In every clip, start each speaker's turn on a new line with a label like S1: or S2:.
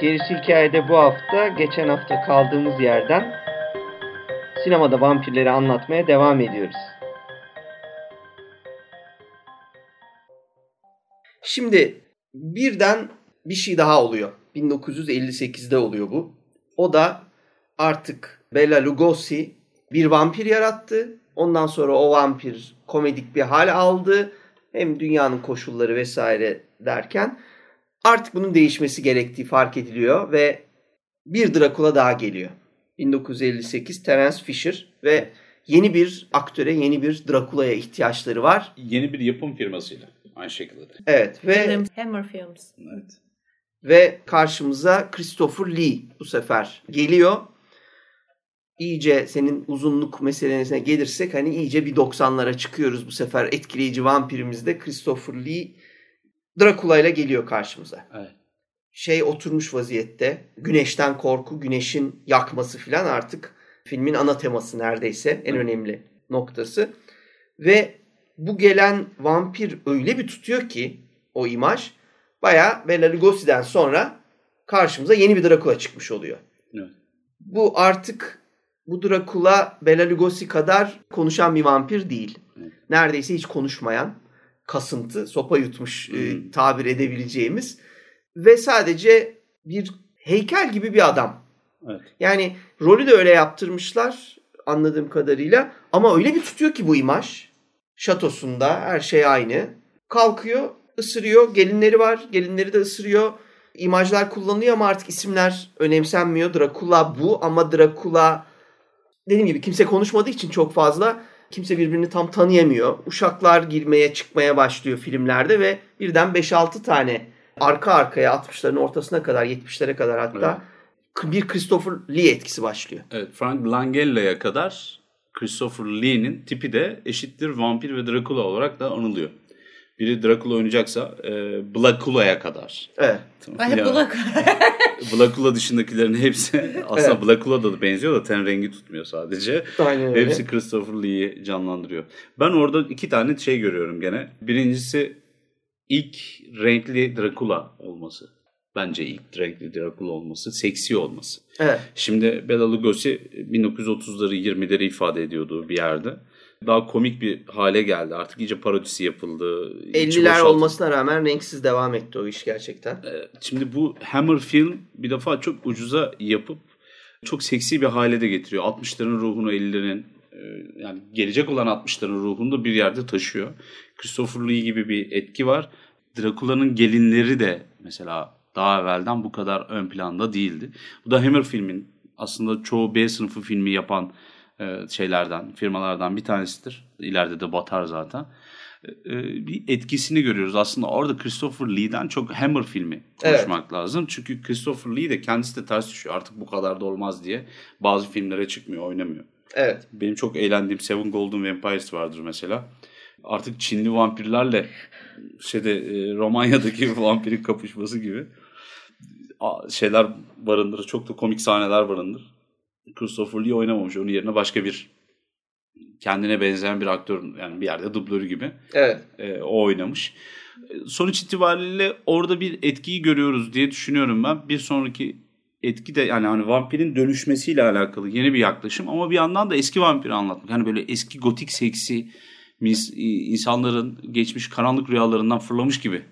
S1: Gerisi hikayede bu hafta geçen hafta kaldığımız yerden sinemada vampirleri anlatmaya devam ediyoruz. Şimdi birden bir şey daha oluyor. 1958'de oluyor bu. O da artık Bela Lugosi bir vampir yarattı. Ondan sonra o vampir komedik bir hal aldı. Hem dünyanın koşulları vesaire derken artık bunun değişmesi gerektiği fark ediliyor ve bir Dracula daha geliyor. 1958 Terence Fisher ve yeni bir aktöre, yeni bir Dracula'ya ihtiyaçları var.
S2: Yeni bir yapım firmasıyla aynı şekilde.
S1: Evet ve
S3: Hammer Films.
S2: Evet.
S1: ve karşımıza Christopher Lee bu sefer geliyor. İyice senin uzunluk meselesine gelirsek hani iyice bir 90'lara çıkıyoruz bu sefer etkileyici vampirimizde Christopher Lee Dracula ile geliyor karşımıza.
S2: Evet.
S1: Şey oturmuş vaziyette. Güneşten korku, güneşin yakması filan artık filmin ana teması neredeyse en önemli noktası. Ve bu gelen vampir öyle bir tutuyor ki o imaj bayağı Bela Lugosi'den sonra karşımıza yeni bir Dracula çıkmış oluyor.
S2: Evet.
S1: Bu artık bu Dracula Bela Lugosi kadar konuşan bir vampir değil.
S2: Evet.
S1: Neredeyse hiç konuşmayan, kasıntı, sopa yutmuş e, tabir edebileceğimiz ve sadece bir heykel gibi bir adam.
S2: Evet.
S1: Yani rolü de öyle yaptırmışlar anladığım kadarıyla ama öyle bir tutuyor ki bu imaj. Şatosunda her şey aynı. Kalkıyor, ısırıyor. Gelinleri var. Gelinleri de ısırıyor. İmajlar kullanılıyor ama artık isimler önemsenmiyor. Dracula bu ama Dracula dediğim gibi kimse konuşmadığı için çok fazla kimse birbirini tam tanıyamıyor. Uşaklar girmeye çıkmaya başlıyor filmlerde ve birden 5-6 tane arka arkaya 60'ların ortasına kadar 70'lere kadar hatta bir Christopher Lee etkisi başlıyor.
S2: Evet, Frank Langella'ya kadar Christopher Lee'nin tipi de eşittir vampir ve Dracula olarak da anılıyor. Biri Dracula oynayacaksa e, Blackula'ya kadar.
S1: Evet.
S3: Ay hep bulak.
S2: Blacula dışındakilerin hepsi aslında
S1: Evet.
S2: Blackula'da da benziyor da ten rengi tutmuyor sadece.
S1: Aynen öyle.
S2: Hepsi Christopher Lee'yi canlandırıyor. Ben orada iki tane şey görüyorum gene. Birincisi ilk renkli Dracula olması. Bence ilk renkli Dracula olması. Seksi olması.
S1: Evet.
S2: Şimdi Bela Lugosi 1930'ları 20'leri ifade ediyordu bir yerde. Daha komik bir hale geldi. Artık iyice parodisi yapıldı. içi
S1: 50'ler
S2: boşaltıldı.
S1: olmasına rağmen renksiz devam etti o iş gerçekten.
S2: Şimdi bu Hammer film bir defa çok ucuza yapıp çok seksi bir hale de getiriyor. 60'ların ruhunu 50'lerin e, yani gelecek olan 60'ların ruhunu da bir yerde taşıyor. Christopher Lee gibi bir etki var. Dracula'nın gelinleri de mesela daha evvelden bu kadar ön planda değildi. Bu da Hammer filmin aslında çoğu B sınıfı filmi yapan e, şeylerden, firmalardan bir tanesidir. İleride de batar zaten. E, bir etkisini görüyoruz. Aslında orada Christopher Lee'den çok Hammer filmi konuşmak lazım. Çünkü Christopher Lee de kendisi de ters düşüyor. Artık bu kadar da olmaz diye bazı filmlere çıkmıyor, oynamıyor.
S1: Evet.
S2: Benim çok eğlendiğim Seven Golden Vampires vardır mesela. Artık Çinli vampirlerle şeyde e, Romanya'daki vampirin kapışması gibi şeyler barındırır. Çok da komik sahneler barındırır. Christopher Lee oynamamış. Onun yerine başka bir kendine benzeyen bir aktör yani bir yerde dublörü gibi
S1: Evet.
S2: e, o oynamış. E, Sonuç itibariyle orada bir etkiyi görüyoruz diye düşünüyorum ben. Bir sonraki etki de yani hani vampirin dönüşmesiyle alakalı yeni bir yaklaşım ama bir yandan da eski vampiri anlatmak. Hani böyle eski gotik seksi insanların geçmiş karanlık rüyalarından fırlamış gibi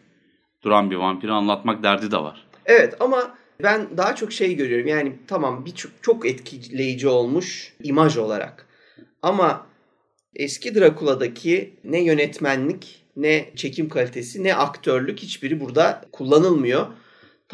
S2: duran bir vampiri anlatmak derdi de var.
S1: Evet ama ben daha çok şey görüyorum. Yani tamam bir çok, etkileyici olmuş imaj olarak. Ama eski Dracula'daki ne yönetmenlik, ne çekim kalitesi, ne aktörlük hiçbiri burada kullanılmıyor.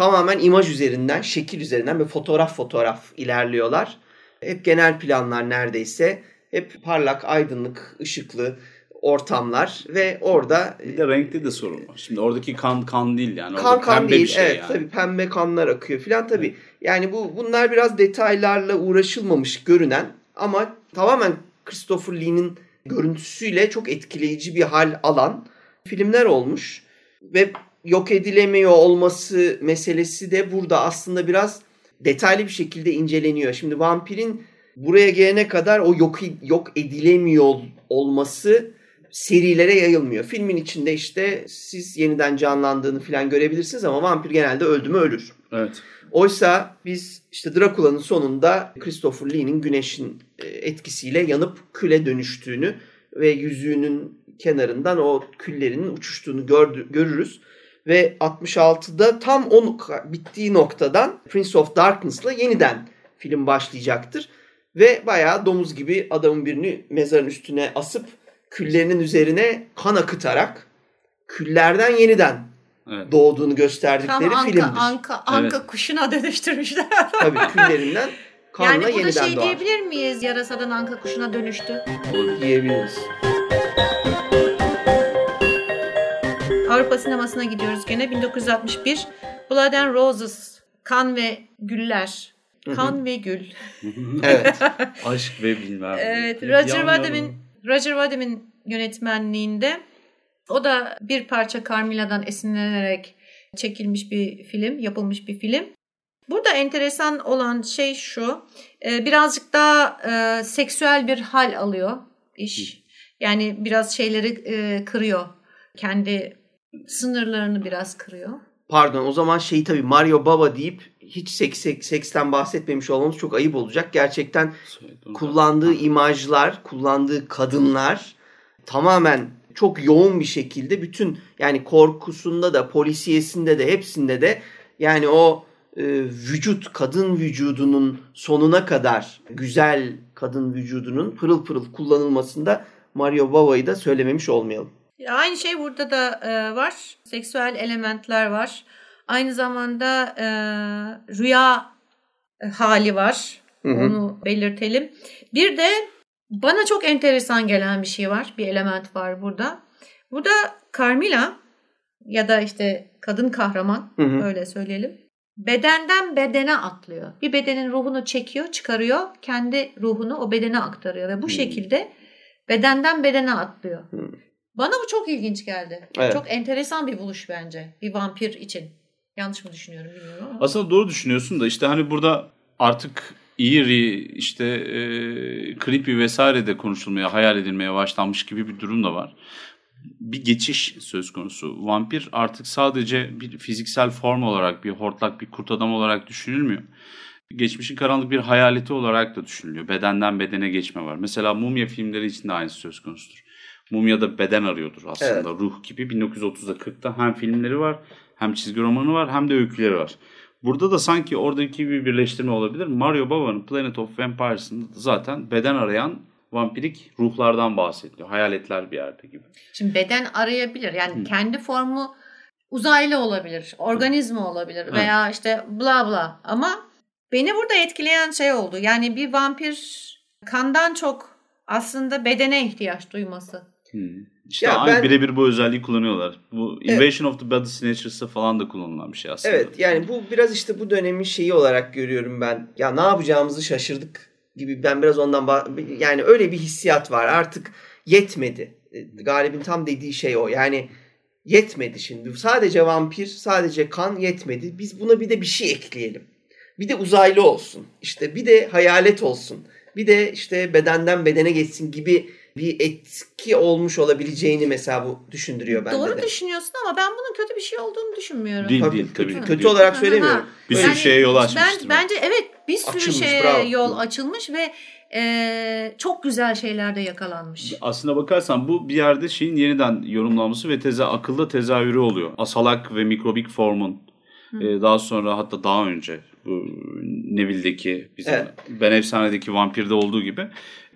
S1: Tamamen imaj üzerinden, şekil üzerinden ve fotoğraf fotoğraf ilerliyorlar. Hep genel planlar neredeyse. Hep parlak, aydınlık, ışıklı ortamlar ve orada
S2: Bir de renkli de sorun var. Şimdi oradaki kan kan değil yani.
S1: kan
S2: Orada
S1: kan
S2: pembe
S1: değil.
S2: bir şey
S1: evet
S2: yani.
S1: tabii pembe kanlar akıyor filan tabii. Yani bu bunlar biraz detaylarla uğraşılmamış görünen ama tamamen Christopher Lee'nin görüntüsüyle çok etkileyici bir hal alan filmler olmuş. Ve yok edilemiyor olması meselesi de burada aslında biraz detaylı bir şekilde inceleniyor. Şimdi vampirin buraya gelene kadar o yok yok edilemiyor olması serilere yayılmıyor. Filmin içinde işte siz yeniden canlandığını falan görebilirsiniz ama vampir genelde öldü mü ölür.
S2: Evet.
S1: Oysa biz işte Dracula'nın sonunda Christopher Lee'nin güneşin e, etkisiyle yanıp küle dönüştüğünü ve yüzüğünün kenarından o küllerinin uçuştuğunu gördü, görürüz. Ve 66'da tam o bittiği noktadan Prince of Darkness'la yeniden film başlayacaktır. Ve bayağı domuz gibi adamın birini mezarın üstüne asıp küllerinin üzerine kan akıtarak küllerden yeniden evet. doğduğunu gösterdikleri
S3: Tam anka,
S1: filmdir.
S3: Anka, anka evet. kuşuna dönüştürmüşler.
S1: Tabii küllerinden kanla
S3: yani
S1: yeniden
S3: doğar. Yani
S1: burada
S3: şey diyebilir miyiz? Yarasadan anka kuşuna dönüştü.
S1: Olur diyebiliriz.
S3: Avrupa sinemasına gidiyoruz gene. 1961 Blood and Roses. Kan ve Güller. Kan ve Gül.
S1: evet.
S2: Aşk ve bilmem.
S3: Evet. Roger Vadim'in Roger Vadim'in yönetmenliğinde o da bir parça Carmilla'dan esinlenerek çekilmiş bir film, yapılmış bir film. Burada enteresan olan şey şu, e, birazcık daha e, seksüel bir hal alıyor iş. Yani biraz şeyleri e, kırıyor. Kendi sınırlarını biraz kırıyor.
S1: Pardon o zaman şey tabii Mario Baba deyip hiç seks, seks, seksten bahsetmemiş olmamız çok ayıp olacak. Gerçekten kullandığı imajlar, kullandığı kadınlar tamamen çok yoğun bir şekilde bütün yani korkusunda da polisiyesinde de hepsinde de yani o e, vücut kadın vücudunun sonuna kadar güzel kadın vücudunun pırıl pırıl kullanılmasında Mario Bava'yı da söylememiş olmayalım.
S3: Aynı şey burada da e, var. Seksüel elementler var. Aynı zamanda e, rüya hali var. Hı hı. Onu belirtelim. Bir de bana çok enteresan gelen bir şey var. Bir element var burada. Burada Carmilla ya da işte kadın kahraman hı hı. öyle söyleyelim. Bedenden bedene atlıyor. Bir bedenin ruhunu çekiyor, çıkarıyor. Kendi ruhunu o bedene aktarıyor ve bu hı. şekilde bedenden bedene atlıyor. Hı. Bana bu çok ilginç geldi. Evet. Çok enteresan bir buluş bence bir vampir için. Yanlış mı düşünüyorum bilmiyorum ama.
S2: Aslında doğru düşünüyorsun da işte hani burada artık eerie işte e, creepy vesaire de konuşulmaya, hayal edilmeye başlanmış gibi bir durum da var. Bir geçiş söz konusu. Vampir artık sadece bir fiziksel form olarak, bir hortlak, bir kurt adam olarak düşünülmüyor. Geçmişin karanlık bir hayaleti olarak da düşünülüyor. Bedenden bedene geçme var. Mesela mumya filmleri için de aynısı söz konusudur. Mumya'da beden arıyordur aslında evet. ruh gibi. 1930'da 40'ta hem filmleri var hem çizgi romanı var hem de öyküleri var. Burada da sanki oradaki bir birleştirme olabilir. Mario Bava'nın Planet of Vampires'ında zaten beden arayan vampirik ruhlardan bahsediyor. Hayaletler bir yerde gibi.
S3: Şimdi beden arayabilir. Yani Hı. kendi formu uzaylı olabilir, organizma olabilir Hı. veya işte bla bla. Ama beni burada etkileyen şey oldu. Yani bir vampir kandan çok aslında bedene ihtiyaç duyması.
S2: Hmm. İşte ya aynı ben, birebir bu özelliği kullanıyorlar. Bu Invasion evet. of the Body Snatchers'ı falan da kullanılan bir şey aslında.
S1: Evet yani bu biraz işte bu dönemin şeyi olarak görüyorum ben. Ya ne yapacağımızı şaşırdık gibi ben biraz ondan yani öyle bir hissiyat var. Artık yetmedi. E, Galip'in tam dediği şey o. Yani yetmedi şimdi. Sadece vampir, sadece kan yetmedi. Biz buna bir de bir şey ekleyelim. Bir de uzaylı olsun. İşte bir de hayalet olsun. Bir de işte bedenden bedene geçsin gibi bir etki olmuş olabileceğini mesela bu düşündürüyor bende
S3: Doğru
S1: de.
S3: düşünüyorsun ama ben bunun kötü bir şey olduğunu düşünmüyorum.
S2: Değil tabii, değil tabii.
S1: Kötü, kötü olarak söylemiyorum.
S2: Bir sürü yani, şeye yol açmıştır.
S3: Ben, bence evet bir sürü açılmış, şeye bravo. yol açılmış ve e, çok güzel şeyler de yakalanmış.
S2: Aslına bakarsan bu bir yerde şeyin yeniden yorumlanması ve teze, akılda tezahürü oluyor. Asalak ve mikrobik formun e, daha sonra hatta daha önce bu Neville'deki bizim evet. Ben Efsane'deki vampirde olduğu gibi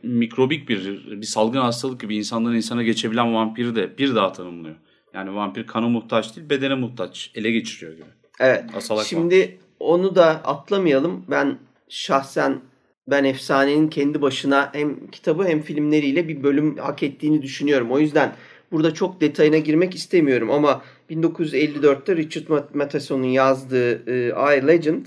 S2: mikrobik bir bir salgın hastalık gibi insanların insana geçebilen vampiri de bir daha tanımlıyor. Yani vampir kanı muhtaç değil bedene muhtaç. Ele geçiriyor gibi.
S1: Evet. Asalak Şimdi vampir. onu da atlamayalım. Ben şahsen ben Efsane'nin kendi başına hem kitabı hem filmleriyle bir bölüm hak ettiğini düşünüyorum. O yüzden burada çok detayına girmek istemiyorum ama 1954'te Richard Matheson'un yazdığı e, I Legend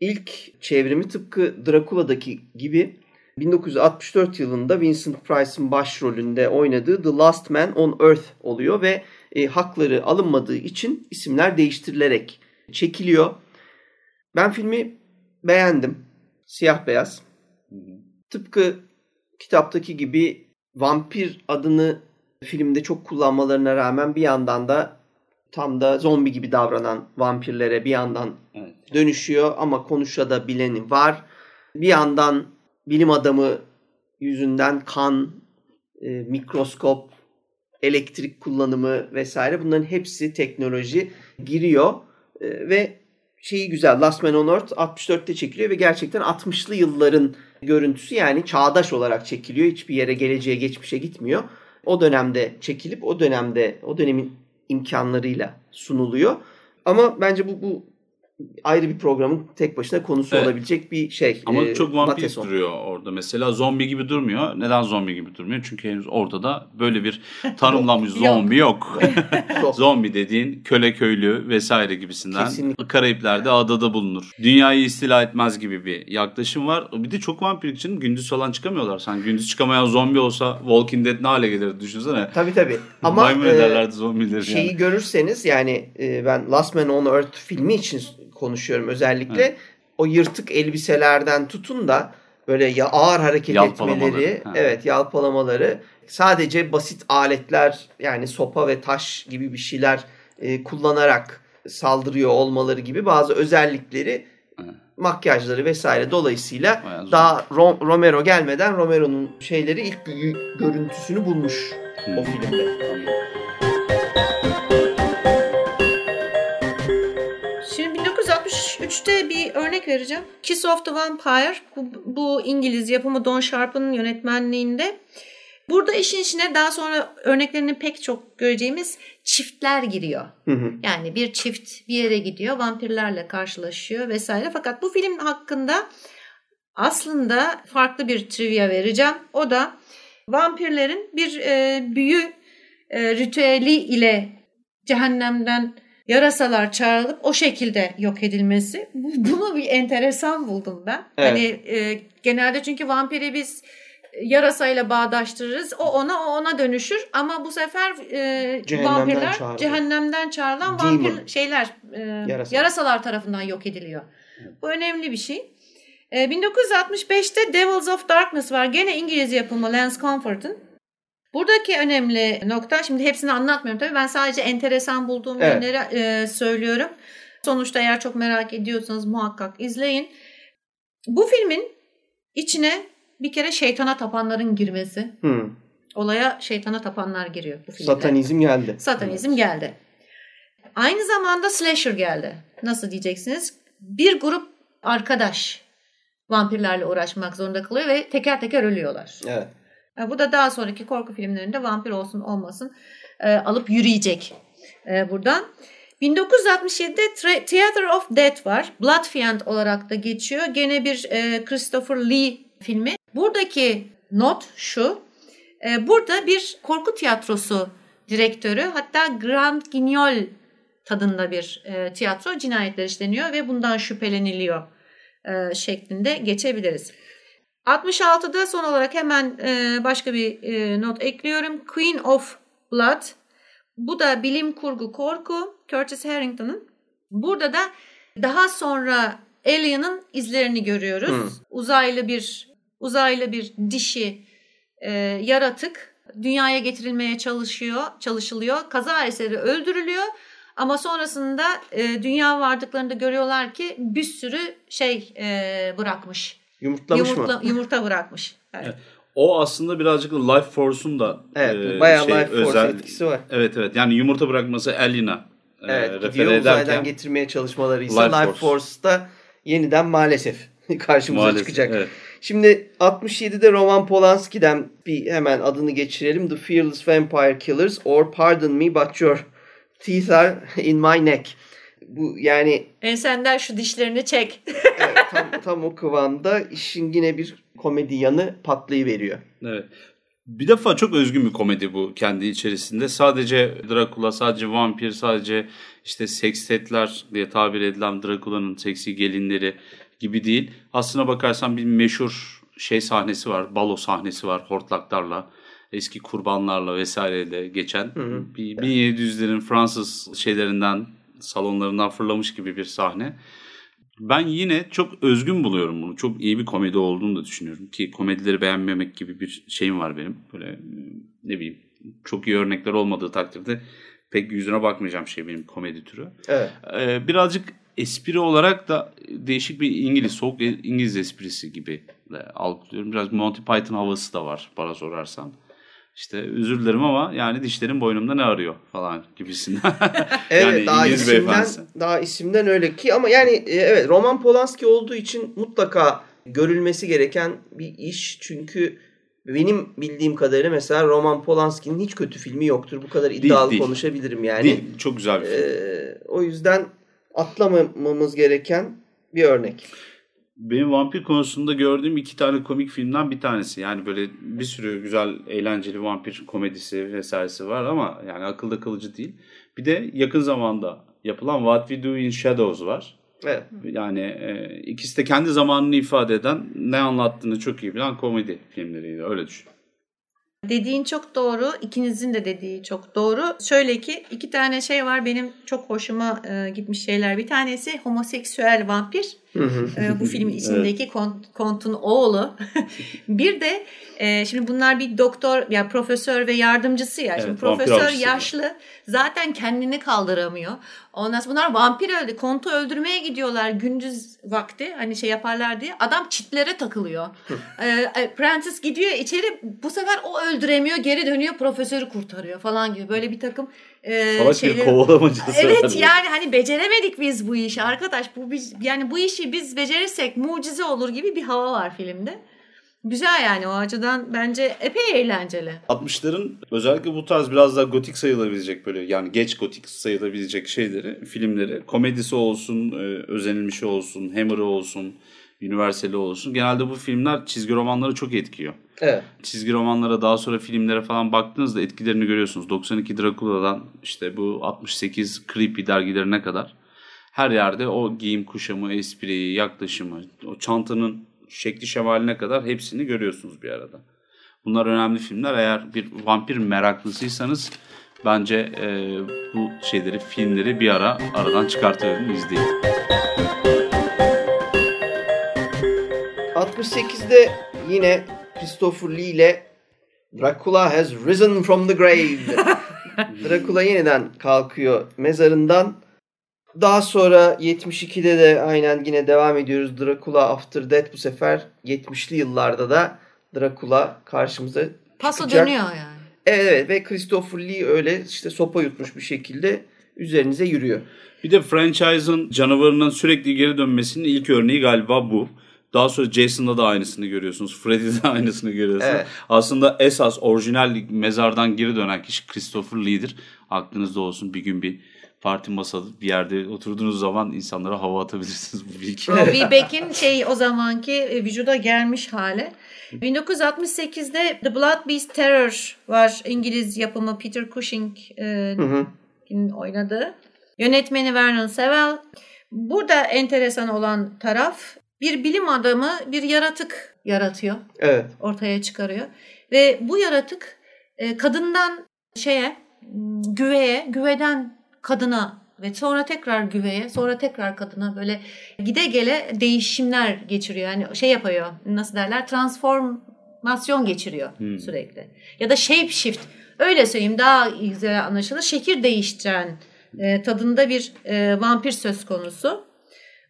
S1: ilk çevrimi tıpkı Dracula'daki gibi 1964 yılında Vincent Price'ın başrolünde oynadığı The Last Man on Earth oluyor ve e, hakları alınmadığı için isimler değiştirilerek çekiliyor. Ben filmi beğendim. Siyah beyaz. Tıpkı kitaptaki gibi vampir adını filmde çok kullanmalarına rağmen bir yandan da tam da zombi gibi davranan vampirlere bir yandan
S2: Evet.
S1: dönüşüyor ama konuşabileni var. Bir yandan bilim adamı yüzünden kan, e, mikroskop, elektrik kullanımı vesaire bunların hepsi teknoloji giriyor E, ve şeyi güzel Last Man on Earth 64'te çekiliyor ve gerçekten 60'lı yılların görüntüsü yani çağdaş olarak çekiliyor. Hiçbir yere geleceğe geçmişe gitmiyor. O dönemde çekilip o dönemde o dönemin imkanlarıyla sunuluyor. Ama bence bu bu ayrı bir programın tek başına konusu
S2: Evet.
S1: olabilecek bir şey.
S2: Ama
S1: Ee,
S2: çok vampir
S1: Mateson.
S2: duruyor orada. Mesela zombi gibi durmuyor. Neden zombi gibi durmuyor? Çünkü henüz ortada böyle bir tanımlanmış zombi yok.
S1: Yok.
S2: zombi dediğin köle köylü vesaire gibisinden
S1: Kesinlikle.
S2: Karayipler'de adada bulunur. Dünyayı istila etmez gibi bir yaklaşım var. Bir de çok vampir için gündüz falan çıkamıyorlar. Sen gündüz çıkamayan zombi olsa Walking Dead ne hale gelir düşünsene.
S1: Tabii tabii. Ama
S2: Maymun
S1: e,
S2: ederlerdi zombileri
S1: şeyi
S2: yani.
S1: görürseniz yani e, ben Last Man on Earth filmi için konuşuyorum özellikle.
S2: Evet.
S1: O yırtık elbiselerden tutun da böyle ya ağır hareket etmeleri,
S2: Ha.
S1: evet yalpalamaları sadece basit aletler yani sopa ve taş gibi bir şeyler e, kullanarak saldırıyor olmaları gibi bazı özellikleri
S2: Evet.
S1: makyajları vesaire dolayısıyla
S2: Bayağı
S1: daha Ro- Romero gelmeden Romero'nun şeyleri ilk gö- görüntüsünü bulmuş
S2: Hı.
S1: o filmde.
S3: Şimdi 1963'te bir örnek vereceğim. Kiss of the Vampire. Bu, bu İngiliz yapımı Don Sharp'ın yönetmenliğinde. Burada işin içine daha sonra örneklerini pek çok göreceğimiz çiftler giriyor.
S1: Hı hı.
S3: Yani bir çift bir yere gidiyor, vampirlerle karşılaşıyor vesaire. Fakat bu film hakkında aslında farklı bir trivia vereceğim. O da vampirlerin bir e, büyü e, ritüeli ile cehennemden yarasalar çağrılıp o şekilde yok edilmesi. Bu- Bunu bir enteresan buldum ben.
S1: Evet.
S3: Hani e, genelde çünkü vampiri biz yarasayla bağdaştırırız. O ona o ona dönüşür ama bu sefer e,
S1: Cehennemden
S3: vampirler
S1: çağrılıyor.
S3: cehennemden çağrılan
S1: Demon.
S3: vampir şeyler e,
S1: Yarasa.
S3: yarasalar tarafından yok ediliyor. Bu önemli bir şey. E, 1965'te Devils of Darkness var. Gene İngiliz yapımı Lance Comfort'ın. Buradaki önemli nokta, şimdi hepsini anlatmıyorum tabii. Ben sadece enteresan bulduğum
S1: Evet.
S3: yönleri e, söylüyorum. Sonuçta eğer çok merak ediyorsanız muhakkak izleyin. Bu filmin içine bir kere şeytana tapanların girmesi.
S1: Hı.
S3: Olaya şeytana tapanlar giriyor bu filmde.
S1: Satanizm geldi.
S3: Satanizm geldi. Aynı zamanda slasher geldi. Nasıl diyeceksiniz? Bir grup arkadaş vampirlerle uğraşmak zorunda kalıyor ve teker teker ölüyorlar.
S1: Evet.
S3: E, Bu da daha sonraki korku filmlerinde vampir olsun olmasın e, alıp yürüyecek e, buradan. 1967'de Tra- Theater of Death var. Blood Fiend olarak da geçiyor. Gene bir Christopher Lee filmi. Buradaki not şu. burada bir korku tiyatrosu direktörü hatta Grand Guignol tadında bir tiyatro cinayetler işleniyor ve bundan şüpheleniliyor şeklinde geçebiliriz. 66'da son olarak hemen e, başka bir e, not ekliyorum. Queen of Blood. Bu da bilim kurgu korku. Curtis Harrington'ın. Burada da daha sonra Alien'ın izlerini görüyoruz.
S1: Hmm.
S3: Uzaylı bir uzaylı bir dişi e, yaratık dünyaya getirilmeye çalışıyor, çalışılıyor. Kaza eseri öldürülüyor. Ama sonrasında e, dünya vardıklarında görüyorlar ki bir sürü şey e, bırakmış.
S1: Yumurtlamış
S3: Yumurtla,
S1: mı?
S3: yumurta bırakmış. Evet.
S2: Evet. O aslında birazcık da Life Force'un da
S1: Evet.
S2: e,
S1: bayağı
S2: şey,
S1: Life Force
S2: özel-
S1: etkisi var.
S2: Evet evet yani yumurta bırakması Alien'a e,
S1: Evet.
S2: refere
S1: Gidiyor
S2: ederken
S1: uzaydan getirmeye çalışmaları ise
S2: Life
S1: Life,
S2: Force.
S1: Force'da yeniden maalesef karşımıza
S2: maalesef,
S1: çıkacak.
S2: evet.
S1: Şimdi 67'de Roman Polanski'den bir hemen adını geçirelim. The Fearless Vampire Killers or Pardon Me But Your Teeth Are In My Neck. Bu yani
S3: Ensenden şu dişlerini çek.
S1: evet, tam, tam o kıvamda işin yine bir komedi yanı patlayıveriyor.
S2: Evet. Bir defa çok özgün bir komedi bu kendi içerisinde. Sadece Dracula, sadece vampir, sadece işte sekstetler diye tabir edilen Dracula'nın seksi gelinleri gibi değil. Aslına bakarsan bir meşhur şey sahnesi var. Balo sahnesi var hortlaklarla. Eski kurbanlarla vesaireyle geçen. Bir 1700'lerin Fransız şeylerinden salonlarından fırlamış gibi bir sahne. Ben yine çok özgün buluyorum bunu. Çok iyi bir komedi olduğunu da düşünüyorum. Ki komedileri beğenmemek gibi bir şeyim var benim. Böyle ne bileyim çok iyi örnekler olmadığı takdirde pek yüzüne bakmayacağım şey benim komedi türü.
S1: Evet.
S2: Ee, birazcık espri olarak da değişik bir İngiliz, soğuk İngiliz esprisi gibi algılıyorum. Biraz Monty Python havası da var bana sorarsan. İşte özür dilerim ama yani dişlerin boynumda ne arıyor falan gibisinden.
S1: Evet
S2: yani
S1: daha
S2: İngiliz
S1: isimden,
S2: beyefendisi.
S1: daha isimden öyle ki ama yani e, evet Roman Polanski olduğu için mutlaka görülmesi gereken bir iş. Çünkü benim bildiğim kadarıyla mesela Roman Polanski'nin hiç kötü filmi yoktur. Bu kadar iddialı
S2: değil.
S1: konuşabilirim yani.
S2: Değil, çok güzel bir film.
S1: Ee, o yüzden atlamamamız gereken bir örnek.
S2: Benim vampir konusunda gördüğüm iki tane komik filmden bir tanesi. Yani böyle bir sürü güzel, eğlenceli vampir komedisi vesairesi var ama yani akılda kalıcı değil. Bir de yakın zamanda yapılan What We Do in Shadows var.
S1: Evet.
S2: Yani e, ikisi de kendi zamanını ifade eden, ne anlattığını çok iyi bilen komedi filmleriydi. Öyle düşün.
S3: Dediğin çok doğru. İkinizin de dediği çok doğru. Şöyle ki iki tane şey var benim çok hoşuma e, gitmiş şeyler. Bir tanesi homoseksüel vampir. E, bu filmin içindeki kont, kontun oğlu. bir de e, şimdi bunlar bir doktor ya profesör ve yardımcısı ya. Şimdi
S2: Evet,
S3: profesör yaşlı. Zaten kendini kaldıramıyor. Ondan sonra bunlar vampir öldü. Kontu öldürmeye gidiyorlar gündüz vakti. Hani şey yaparlar diye. Adam çitlere takılıyor. ee, Prentice gidiyor içeri. Bu sefer o öldüremiyor. Geri dönüyor. Profesörü kurtarıyor falan gibi. Böyle bir takım e,
S2: Salak bir
S3: şeyleri-
S2: kovalamacası var.
S3: Evet yani hani beceremedik biz bu işi arkadaş. Bu biz yani bu işi biz becerirsek mucize olur gibi bir hava var filmde. Güzel yani o açıdan bence epey eğlenceli.
S2: 60'ların özellikle bu tarz biraz daha gotik sayılabilecek böyle yani geç gotik sayılabilecek şeyleri, filmleri, komedisi olsun, e, özenilmişi olsun, Hammer'ı olsun, Universal'i olsun. Genelde bu filmler çizgi romanları çok etkiyor.
S1: Evet.
S2: Çizgi romanlara daha sonra filmlere falan baktığınızda etkilerini görüyorsunuz. 92 Dracula'dan işte bu 68 Creepy dergilerine kadar her yerde o giyim kuşamı, espriyi, yaklaşımı, o çantanın şekli şemaline kadar hepsini görüyorsunuz bir arada. Bunlar önemli filmler. Eğer bir vampir meraklısıysanız bence e, bu şeyleri, filmleri bir ara aradan çıkartın, izleyin.
S1: 68'de yine Christopher Lee ile Dracula has risen from the grave. Dracula yeniden kalkıyor mezarından. Daha sonra 72'de de aynen yine devam ediyoruz. Dracula After Death bu sefer 70'li yıllarda da Dracula karşımıza
S3: Paso
S1: çıkacak.
S3: dönüyor yani.
S1: Evet, evet ve Christopher Lee öyle işte sopa yutmuş bir şekilde üzerinize yürüyor.
S2: Bir de franchise'ın canavarının sürekli geri dönmesinin ilk örneği galiba bu. Daha sonra Jason'da da aynısını görüyorsunuz. Freddy'de de aynısını görüyorsunuz.
S1: Evet.
S2: Aslında esas orijinal mezardan geri dönen kişi Christopher Lee'dir. Aklınızda olsun bir gün bir parti masada bir yerde oturduğunuz zaman insanlara hava atabilirsiniz bu bilgi.
S3: Robbie Beck'in şey o zamanki e, vücuda gelmiş hali. 1968'de The Blood Beast Terror var. İngiliz yapımı Peter Cushing e, oynadığı. Yönetmeni Vernon Sewell. Burada enteresan olan taraf bir bilim adamı bir yaratık yaratıyor.
S1: Evet.
S3: ortaya çıkarıyor. Ve bu yaratık e, kadından şeye güveye, güveden kadına ve sonra tekrar güveye, sonra tekrar kadına böyle gide gele değişimler geçiriyor. Yani şey yapıyor, nasıl derler? Transformasyon geçiriyor sürekli. Ya da shape shift. Öyle söyleyeyim daha güzel anlaşılır. Şekil değiştiren e, tadında bir e, vampir söz konusu.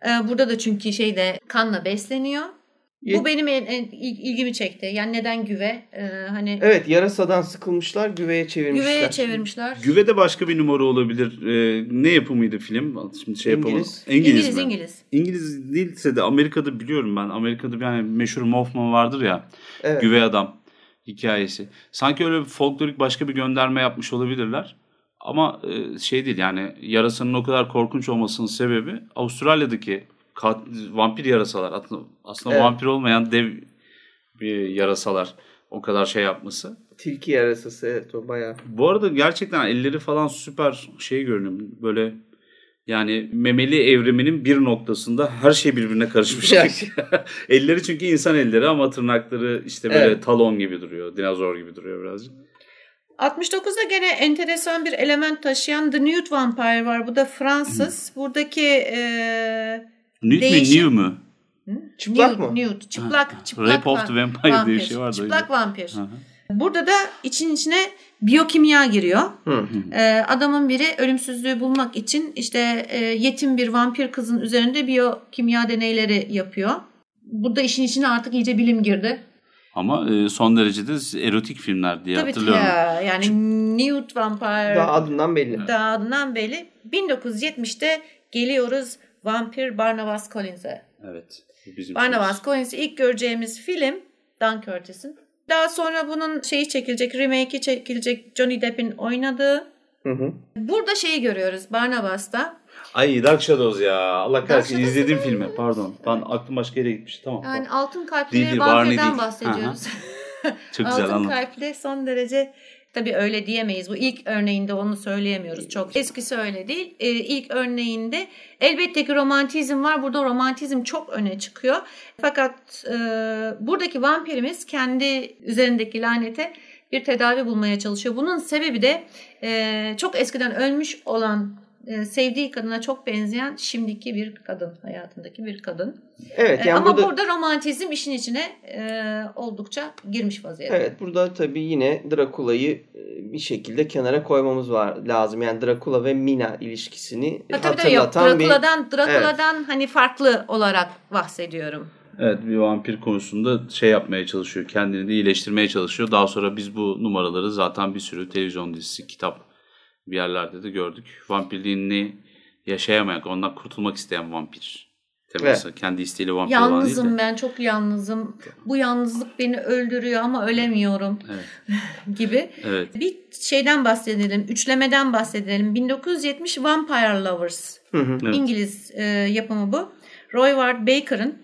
S3: E, burada da çünkü şeyde kanla besleniyor. Bu benim en, en il- ilgimi çekti. Yani neden güve? Ee, hani
S1: Evet yarasadan sıkılmışlar güveye çevirmişler.
S3: güveye çevirmişler.
S2: Güve'de başka bir numara olabilir. Ee, ne yapımıydı film? Şimdi şey yapalım.
S1: İngiliz.
S3: İngiliz
S2: mi?
S3: İngiliz.
S2: İngiliz değilse de Amerika'da biliyorum ben. Amerika'da bir hani meşhur Mothman vardır ya.
S1: Evet.
S2: Güve adam hikayesi. Sanki öyle bir folklorik başka bir gönderme yapmış olabilirler. Ama e, şey değil yani yarasının o kadar korkunç olmasının sebebi Avustralya'daki kat- vampir yarasalar. Aslında, aslında
S1: Evet.
S2: vampir olmayan dev bir yarasalar o kadar şey yapması.
S1: Tilki yarasası evet o bayağı.
S2: Bu arada gerçekten elleri falan süper şey görünüyor. Böyle Yani memeli evriminin bir noktasında her şey birbirine karışmış. elleri çünkü insan elleri ama tırnakları işte böyle evet. talon gibi duruyor. Dinozor gibi duruyor birazcık.
S3: 69'da gene enteresan bir element taşıyan The Nude Vampire var. Bu da Fransız. Buradaki e,
S2: Nude değişim... mi New mu?
S1: Çıplak
S3: nude,
S1: mı?
S3: Nude. Çıplak.
S2: Ha.
S3: çıplak
S2: Rape of the Vampire vampir. diye bir şey vardı.
S3: Çıplak vampir. Hı-hı. Burada da için içine biyokimya giriyor. Hı. Ee, adamın biri ölümsüzlüğü bulmak için işte e, yetim bir vampir kızın üzerinde biyokimya deneyleri yapıyor. Burada işin içine artık iyice bilim girdi.
S2: Ama e, son derece de erotik filmler diye
S3: Tabii
S2: hatırlıyorum.
S3: Tabii yani Nude Vampire.
S1: Daha adından belli.
S3: Daha adından belli. 1970'te geliyoruz Vampir Barnabas Collins'e.
S2: Evet. Bizim
S3: Barnabas Collins'i ilk göreceğimiz film Dan Curtis'in. Daha sonra bunun şeyi çekilecek, remake'i çekilecek Johnny Depp'in oynadığı. Hı hı. Burada şeyi görüyoruz Barnabas'ta.
S2: Ay Dark Shadows ya. Allah kahretsin izlediğim filmi. Pardon. Ben aklım başka yere gitmiş. Tamam.
S3: Yani Altın Kalpli vampirden bahsediyoruz.
S2: Çok güzel
S3: Altın Kalpli son derece Tabii öyle diyemeyiz. Bu ilk örneğinde onu söyleyemiyoruz. Çok eskisi öyle değil. Ee, ilk örneğinde elbette ki romantizm var. Burada romantizm çok öne çıkıyor. Fakat e, buradaki vampirimiz kendi üzerindeki lanete bir tedavi bulmaya çalışıyor. Bunun sebebi de e, çok eskiden ölmüş olan e, sevdiği kadına çok benzeyen şimdiki bir kadın, hayatındaki bir kadın. Evet. E, yani Ama burada, burada romantizm işin içine e, oldukça girmiş vaziyette.
S1: Evet, burada tabii yine Drakula'yı e, bir şekilde kenara koymamız var lazım. Yani Drakula ve Mina ilişkisini ha, tabii hatırlatan
S3: tabii yok. Drakula'dan, bir... Drakula'dan evet. hani farklı olarak bahsediyorum.
S2: Evet bir vampir konusunda şey yapmaya çalışıyor. Kendini de iyileştirmeye çalışıyor. Daha sonra biz bu numaraları zaten bir sürü televizyon dizisi, kitap bir yerlerde de gördük. Vampirliğini yaşayamayan, ondan kurtulmak isteyen vampir. Teması evet. kendi isteğiyle vampir
S3: Yalnızım
S2: olan
S3: ben çok yalnızım. Bu yalnızlık beni öldürüyor ama ölemiyorum evet. gibi. Evet. Bir şeyden bahsedelim. Üçlemeden bahsedelim. 1970 Vampire Lovers. Hı hı. Evet. İngiliz e, yapımı bu. Roy Ward Baker'ın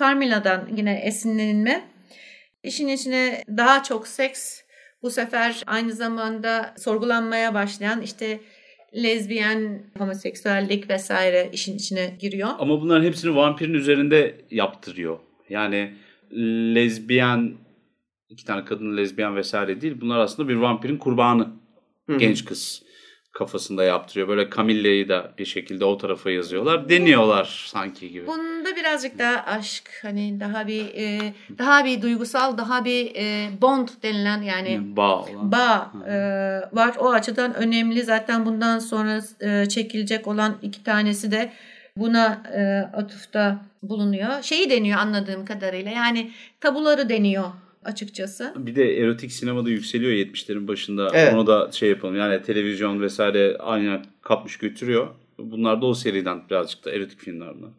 S3: Carmilla'dan yine esinlenilme. İşin içine daha çok seks, bu sefer aynı zamanda sorgulanmaya başlayan işte lezbiyen, homoseksüellik vesaire işin içine giriyor.
S2: Ama bunların hepsini vampirin üzerinde yaptırıyor. Yani lezbiyen, iki tane kadın lezbiyen vesaire değil. Bunlar aslında bir vampirin kurbanı. Hı-hı. Genç kız kafasında yaptırıyor. Böyle Camille'yi de bir şekilde o tarafa yazıyorlar. Deniyorlar sanki gibi.
S3: Bunda birazcık daha aşk hani daha bir e, daha bir duygusal daha bir e, bond denilen yani
S2: bağ olan.
S3: bağ e, var. O açıdan önemli. Zaten bundan sonra e, çekilecek olan iki tanesi de buna e, atıfta bulunuyor. Şeyi deniyor anladığım kadarıyla. Yani tabuları deniyor açıkçası.
S2: Bir de erotik sinemada yükseliyor 70'lerin başında. Evet. Onu da şey yapalım. Yani televizyon vesaire aynı kapmış götürüyor. Bunlar da o seriden birazcık da erotik filmlerden.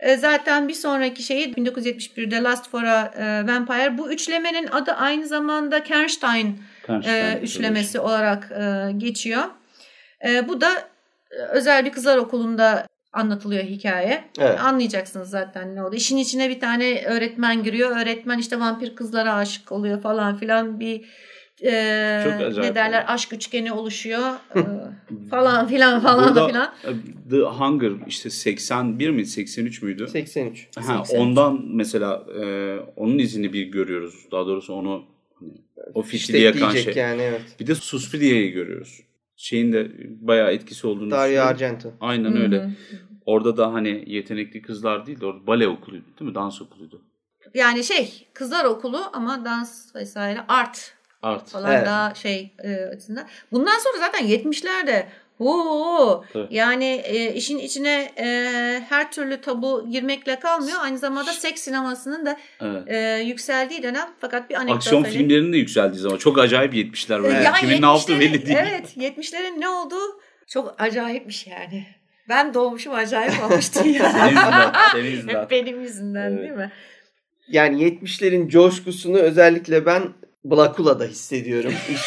S3: E, zaten bir sonraki şeyi 1971'de Last for a e, Vampire. Bu üçlemenin adı aynı zamanda Kernstein, Kernstein e, üçlemesi evet. olarak e, geçiyor. E, bu da özel bir kızlar okulunda anlatılıyor hikaye. Evet. Anlayacaksınız zaten ne oldu. İşin içine bir tane öğretmen giriyor. Öğretmen işte vampir kızlara aşık oluyor falan filan bir e, ne derler aşk üçgeni oluşuyor e, falan filan falan Burada, da filan. E,
S2: The Hunger işte 81 mi 83 müydü?
S1: 83.
S2: Ha, 83. Ondan mesela e, onun izini bir görüyoruz. Daha doğrusu onu hani, o fikri yakan şey.
S1: Yani, evet.
S2: Bir de Suspiria'yı görüyoruz şeyin de bayağı etkisi olduğunu
S1: Dario Argento.
S2: Aynen Hı-hı. öyle. Orada da hani yetenekli kızlar değil de orada bale okuluydu değil mi? Dans okuluydu.
S3: Yani şey kızlar okulu ama dans vesaire art
S2: Art.
S3: falan evet. daha şey e, açısından. Bundan sonra zaten 70'lerde Oo, yani e, işin içine e, her türlü tabu girmekle kalmıyor. Aynı zamanda seks sinemasının da evet. e, yükseldiği dönem. Fakat bir anekdot
S2: Aksiyon söyleyeyim. filmlerinin de yükseldiği zaman. Çok acayip 70'ler var. Yani Kimin ne yaptığı belli değil.
S3: Evet 70'lerin ne olduğu çok acayipmiş yani. Ben doğmuşum acayip olmuştu ya. senin yüzünden. Senin yüzünden. Hep benim yüzümden evet. değil mi?
S1: Yani 70'lerin coşkusunu özellikle ben Blakula'da hissediyorum. İş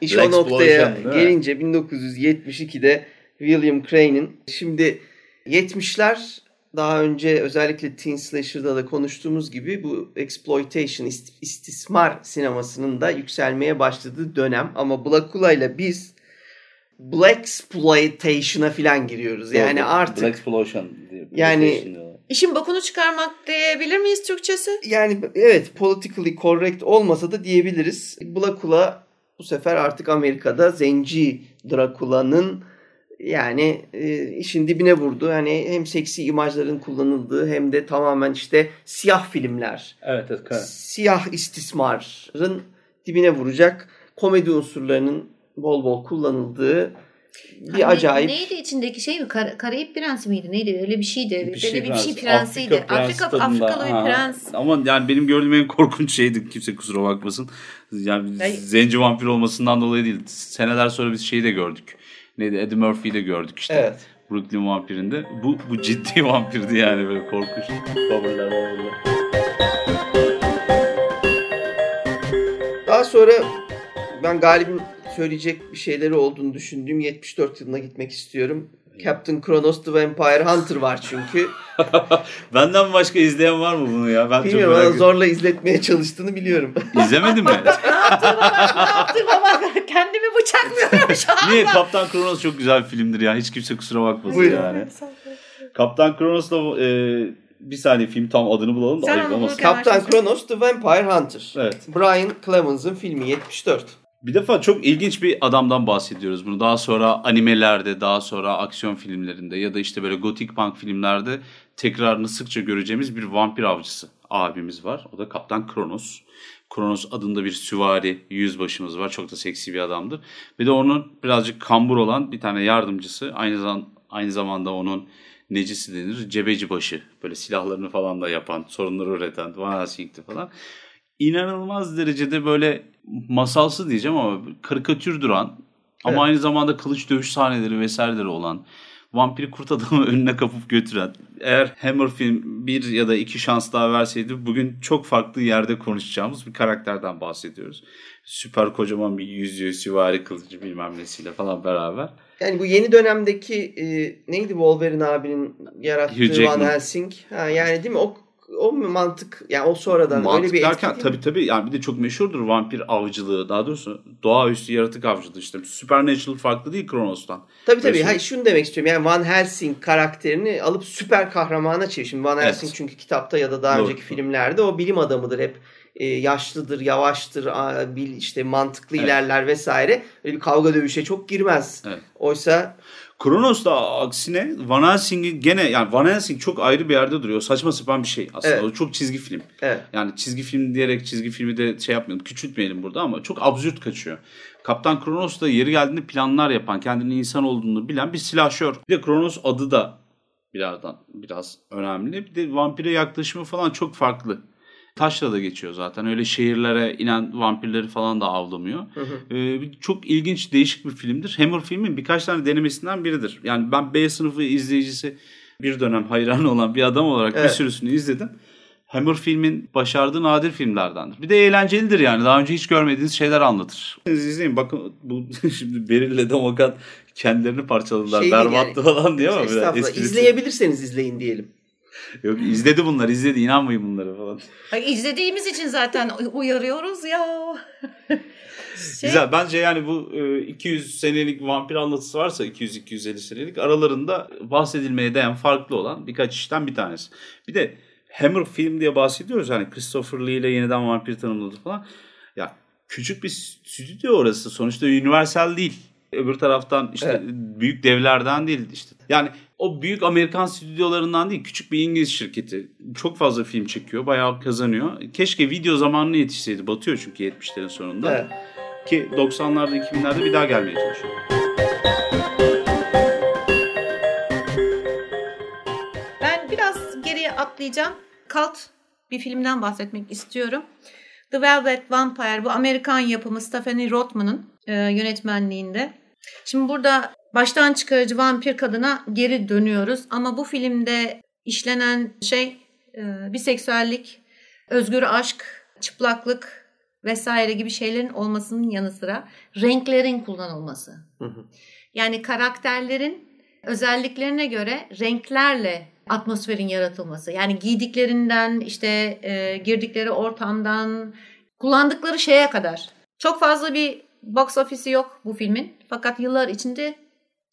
S1: İş o noktaya gelince 1972'de William Crane'in şimdi 70'ler daha önce özellikle Teen Slasher'da da konuştuğumuz gibi bu exploitation, istismar sinemasının da yükselmeye başladığı dönem. Ama Blacula ile biz Black exploitation'a falan giriyoruz. Yani artık
S2: Black Explosion diye.
S1: Yani-
S3: İşin bokunu çıkarmak diyebilir miyiz Türkçesi?
S1: yani evet politically correct olmasa da diyebiliriz. Blacula bu sefer artık Amerika'da zenci Drakula'nın yani e, işin dibine vurdu. Yani hem seksi imajların kullanıldığı hem de tamamen işte siyah filmler,
S2: evet. evet.
S1: siyah istismarın dibine vuracak komedi unsurlarının bol bol kullanıldığı bir
S3: Hani
S1: acayip
S3: Neydi içindeki şey mi? Kar- Karayip prensi miydi? Neydi? Öyle bir şeydi. Öyle bir şey,
S2: prens.
S3: prensiydi. Afrika,
S2: prensi tadında.
S3: Afrikalı
S2: Ha.
S3: bir prens.
S2: Ama yani benim gördüğüm en korkunç şeydi. Kimse kusura bakmasın. Yani
S3: Hayır.
S2: zenci vampir olmasından dolayı değil. Seneler sonra biz şeyi de gördük. Neydi? Eddie Murphy'yi de gördük işte.
S1: Evet.
S2: Brooklyn vampirinde. Bu, bu ciddi vampirdi yani böyle korkunç. Babalar babalar.
S1: Daha sonra ben Galip'in söyleyecek bir şeyleri olduğunu düşündüğüm 74 yılına gitmek istiyorum. Captain Kronos The Vampire Hunter var çünkü.
S2: Benden başka izleyen var mı bunu ya? Ben
S1: Bilmiyorum ama zorla izletmeye çalıştığını biliyorum.
S2: İzlemedin mi?
S3: ne yaptım ama kendimi bıçaklıyorum şu an.
S2: Niye? Kaptan Kronos çok güzel bir filmdir ya. Hiç kimse kusura bakmasın
S1: Buyurun.
S2: yani. Kaptan Kronos'la e, bir saniye film tam adını bulalım da
S3: Sen
S2: ayıp olmasın.
S1: Captain Kronos The Vampire Hunter.
S2: Evet.
S1: Brian Clemens'ın filmi 74.
S2: Bir defa çok ilginç bir adamdan bahsediyoruz bunu. Daha sonra animelerde, daha sonra aksiyon filmlerinde ya da işte böyle gotik punk filmlerde tekrarını sıkça göreceğimiz bir vampir avcısı abimiz var. O da Kaptan Kronos. Kronos adında bir süvari yüzbaşımız var. Çok da seksi bir adamdır. Bir de onun birazcık kambur olan bir tane yardımcısı. Aynı, zam aynı zamanda onun necisi denir. Cebeci başı. Böyle silahlarını falan da yapan, sorunları üreten, Van Helsing'ti falan inanılmaz derecede böyle masalsı diyeceğim ama karikatür duran ama
S1: Evet.
S2: aynı zamanda kılıç dövüş sahneleri vesaireleri olan vampiri kurt adamı önüne kapıp götüren eğer Hammer film bir ya da iki şans daha verseydi bugün çok farklı yerde konuşacağımız bir karakterden bahsediyoruz. Süper kocaman bir yüzüğü, süvari kılıcı bilmem nesiyle falan beraber.
S1: Yani bu yeni dönemdeki e, neydi Wolverine abinin
S2: Hugh
S1: yarattığı Van
S2: Jackman.
S1: Helsing? Ha, yani değil mi? O, o mu mantık? Yani o sonradan
S2: Mantık
S1: öyle bir etki
S2: derken
S1: mi?
S2: tabii tabii yani bir de çok meşhurdur vampir avcılığı daha doğrusu doğaüstü yaratık avcılığı işte Supernatural farklı değil Kronos'tan.
S1: Tabii tabii.
S2: Meşhur.
S1: Hayır, şunu demek istiyorum. Yani Van Helsing karakterini alıp süper kahramana çevir. Şimdi Van
S2: Evet.
S1: Helsing çünkü kitapta ya da daha
S2: Doğru.
S1: önceki filmlerde o bilim adamıdır hep. e, yaşlıdır, yavaştır, bil işte mantıklı
S2: Evet.
S1: ilerler vesaire. Öyle bir kavga dövüşe çok girmez.
S2: Evet.
S1: Oysa
S2: Kronos da aksine Van Helsing'i gene yani Van Helsing çok ayrı bir yerde duruyor. Saçma sapan bir şey aslında.
S1: Evet.
S2: O çok çizgi film.
S1: evet.
S2: Yani çizgi film diyerek çizgi filmi de şey yapmayalım, küçültmeyelim burada ama çok absürt kaçıyor. Kaptan Kronos da yeri geldiğinde planlar yapan, kendini insan olduğunu bilen bir silahşör. Bir de Kronos adı da birazdan biraz önemli. Bir de vampire yaklaşımı falan çok farklı. Taşla da geçiyor zaten. Öyle şehirlere inen vampirleri falan da avlamıyor.
S1: Hı hı.
S2: Ee, bir- çok ilginç, değişik bir filmdir. Hammer filmin birkaç tane denemesinden biridir. Yani ben B sınıfı izleyicisi bir dönem hayran olan bir adam olarak bir
S1: Evet.
S2: sürüsünü izledim. Hammer filmin başardığı nadir filmlerdendir. Bir de eğlencelidir yani. Daha önce hiç görmediğiniz şeyler anlatır. Siz izleyin bakın bu şimdi Beril'le Demokan kendilerini parçaladılar.
S1: Şey
S2: Berbattı
S1: yani.
S2: falan diyor ama
S1: Estağfurullah. İzleyebilirseniz izleyin diyelim.
S2: Yok izledi bunlar izledi inanmayın bunlara falan.
S3: Ay, izlediğimiz için zaten uyarıyoruz ya. Şey-
S2: Güzel. Bence yani bu e, 200 senelik vampir anlatısı varsa 200-250 senelik aralarında bahsedilmeye değen farklı olan birkaç işten bir tanesi. Bir de Hammer film diye bahsediyoruz. Hani Christopher Lee ile yeniden vampir tanımladı falan. Ya küçük bir stüdyo orası. Sonuçta Universal değil. Öbür taraftan işte
S1: Evet.
S2: büyük devlerden değil işte. Yani o büyük Amerikan stüdyolarından değil küçük bir İngiliz şirketi. Çok fazla film çekiyor. Bayağı kazanıyor. Keşke video zamanına yetişseydi. Batıyor çünkü 70'lerin sonunda.
S1: Evet.
S2: Ki 90'larda 2000'lerde bir daha gelmeye çalışıyor.
S3: Ben biraz geriye atlayacağım. Kalt bir filmden bahsetmek istiyorum. The Velvet Vampire bu Amerikan yapımı Stephanie Rothman'ın e, yönetmenliğinde. Şimdi burada baştan çıkarıcı vampir kadına geri dönüyoruz ama bu filmde işlenen şey e, biseksüellik, özgür aşk, çıplaklık vesaire gibi şeylerin olmasının yanı sıra renklerin kullanılması.
S1: Hı hı.
S3: Yani karakterlerin özelliklerine göre renklerle atmosferin yaratılması. Yani giydiklerinden, işte e, girdikleri ortamdan, kullandıkları şeye kadar. Çok fazla bir box ofisi yok bu filmin. Fakat yıllar içinde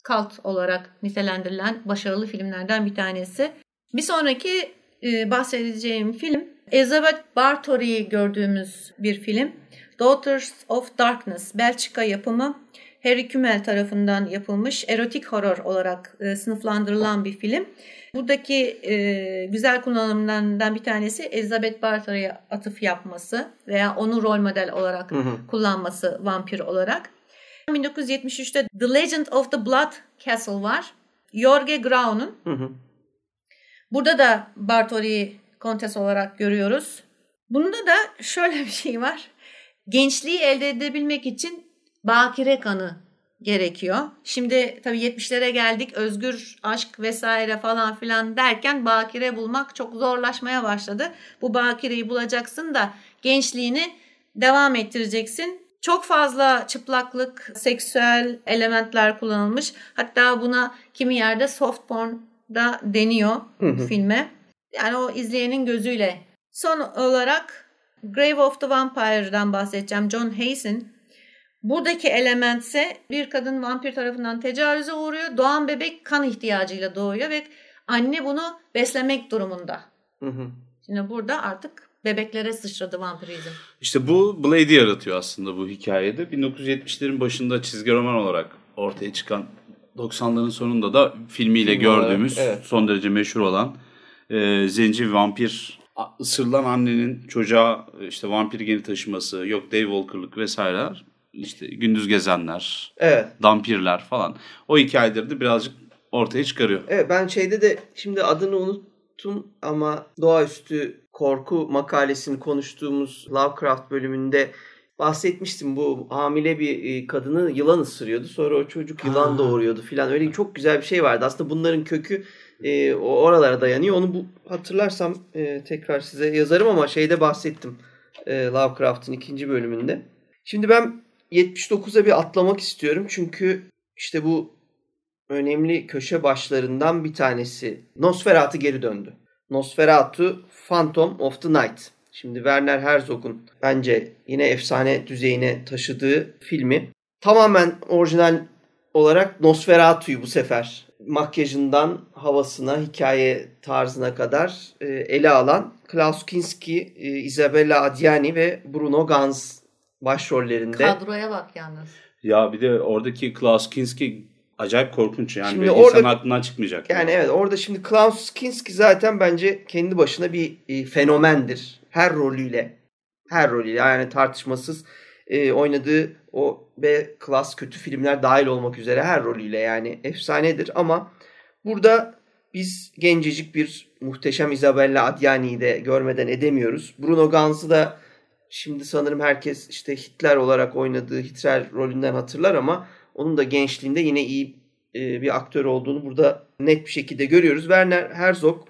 S3: kalt olarak nitelendirilen başarılı filmlerden bir tanesi. Bir sonraki e, bahsedeceğim film Elizabeth Bathory'i gördüğümüz bir film. Daughters of Darkness, Belçika yapımı. Harry Kümel tarafından yapılmış erotik horror olarak e, sınıflandırılan bir film. Buradaki e, güzel kullanımlarından bir tanesi Elizabeth Bathory'e atıf yapması veya onu rol model olarak
S1: Hı hı.
S3: kullanması vampir olarak. 1973'te The Legend of the Blood Castle var. Jorge Grau'nun.
S1: Hı hı.
S3: Burada da Bartoli'yi kontes olarak görüyoruz. Bunda da şöyle bir şey var. Gençliği elde edebilmek için bakire kanı gerekiyor. Şimdi tabii 70'lere geldik. Özgür aşk vesaire falan filan derken bakire bulmak çok zorlaşmaya başladı. Bu bakireyi bulacaksın da gençliğini devam ettireceksin. Çok fazla çıplaklık, seksüel elementler kullanılmış. Hatta buna kimi yerde soft porn da deniyor
S1: Hı hı.
S3: filme. Yani o izleyenin gözüyle. Son olarak Grave of the Vampire'dan bahsedeceğim. John Hays'in. Buradaki element ise bir kadın vampir tarafından tecavüze uğruyor. Doğan bebek kan ihtiyacıyla doğuyor ve anne bunu beslemek durumunda.
S1: Hı hı.
S3: Şimdi burada artık bebeklere sıçradı vampirizm.
S2: İşte bu Blade'i yaratıyor aslında bu hikayede. 1970'lerin başında çizgi roman olarak ortaya çıkan 90'ların sonunda da filmiyle
S1: Film olarak,
S2: gördüğümüz
S1: evet.
S2: son derece meşhur olan e, zenci vampir ısırılan annenin çocuğa e, işte vampir geni taşıması, yok Daywalker'lık vesaireler, işte gündüz gezenler,
S1: Evet.
S2: dampirler falan. O hikayeleri de birazcık ortaya çıkarıyor.
S1: Evet ben şeyde de şimdi adını unuttum ama doğaüstü korku makalesini konuştuğumuz Lovecraft bölümünde bahsetmiştim. Bu hamile bir e, kadını yılan ısırıyordu. Sonra o çocuk yılan
S2: Ha.
S1: doğuruyordu filan. Öyle çok güzel bir şey vardı. Aslında bunların kökü e, oralara dayanıyor. Onu bu hatırlarsam e, tekrar size yazarım ama şeyde bahsettim. E, Lovecraft'ın ikinci bölümünde. Şimdi ben 79'a bir atlamak istiyorum. Çünkü işte bu önemli köşe başlarından bir tanesi. Nosferatu geri döndü. Nosferatu Phantom of the Night. Şimdi Werner Herzog'un bence yine efsane düzeyine taşıdığı filmi. Tamamen orijinal olarak Nosferatu'yu bu sefer makyajından havasına, hikaye tarzına kadar e, ele alan Klaus Kinski, e, Isabella Adjani ve Bruno Ganz başrollerinde.
S3: Kadroya bak yalnız.
S2: Ya bir de oradaki Klaus Kinski acayip korkunç yani.
S1: Şimdi orada-
S2: insan aklından çıkmayacak.
S1: Yani evet orada şimdi Klaus Kinski zaten bence kendi başına bir e, fenomendir. Her rolüyle. Her rolüyle yani tartışmasız e, oynadığı o B klas kötü filmler dahil olmak üzere her rolüyle yani efsanedir ama burada biz gencecik bir muhteşem Isabella Adjani'yi de görmeden edemiyoruz. Bruno Gans'ı da şimdi sanırım herkes işte Hitler olarak oynadığı Hitler rolünden hatırlar ama onun da gençliğinde yine iyi e, bir aktör olduğunu burada net bir şekilde görüyoruz. Werner Herzog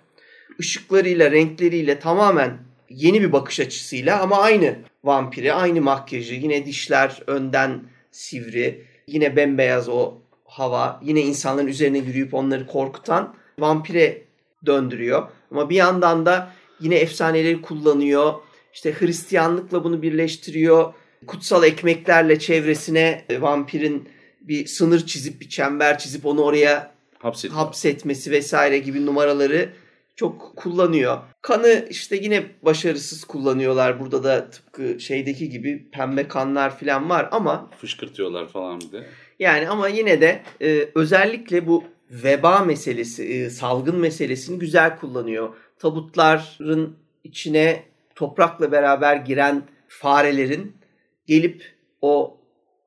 S1: ışıklarıyla, renkleriyle tamamen yeni bir bakış açısıyla ama aynı vampiri, aynı makyajı, yine dişler önden sivri, yine bembeyaz o hava, yine insanların üzerine yürüyüp onları korkutan vampire döndürüyor. Ama bir yandan da yine efsaneleri kullanıyor. İşte Hristiyanlıkla bunu birleştiriyor. Kutsal ekmeklerle çevresine e, vampirin bir sınır çizip bir çember çizip onu oraya
S2: Hapsediyor.
S1: hapsetmesi vesaire gibi numaraları çok kullanıyor. Kanı işte yine başarısız kullanıyorlar. Burada da tıpkı şeydeki gibi pembe kanlar falan var ama
S2: Fışkırtıyorlar falan bir de.
S1: yani ama yine de e, özellikle bu veba meselesi, e, salgın meselesini güzel kullanıyor. Tabutların içine toprakla beraber giren farelerin gelip o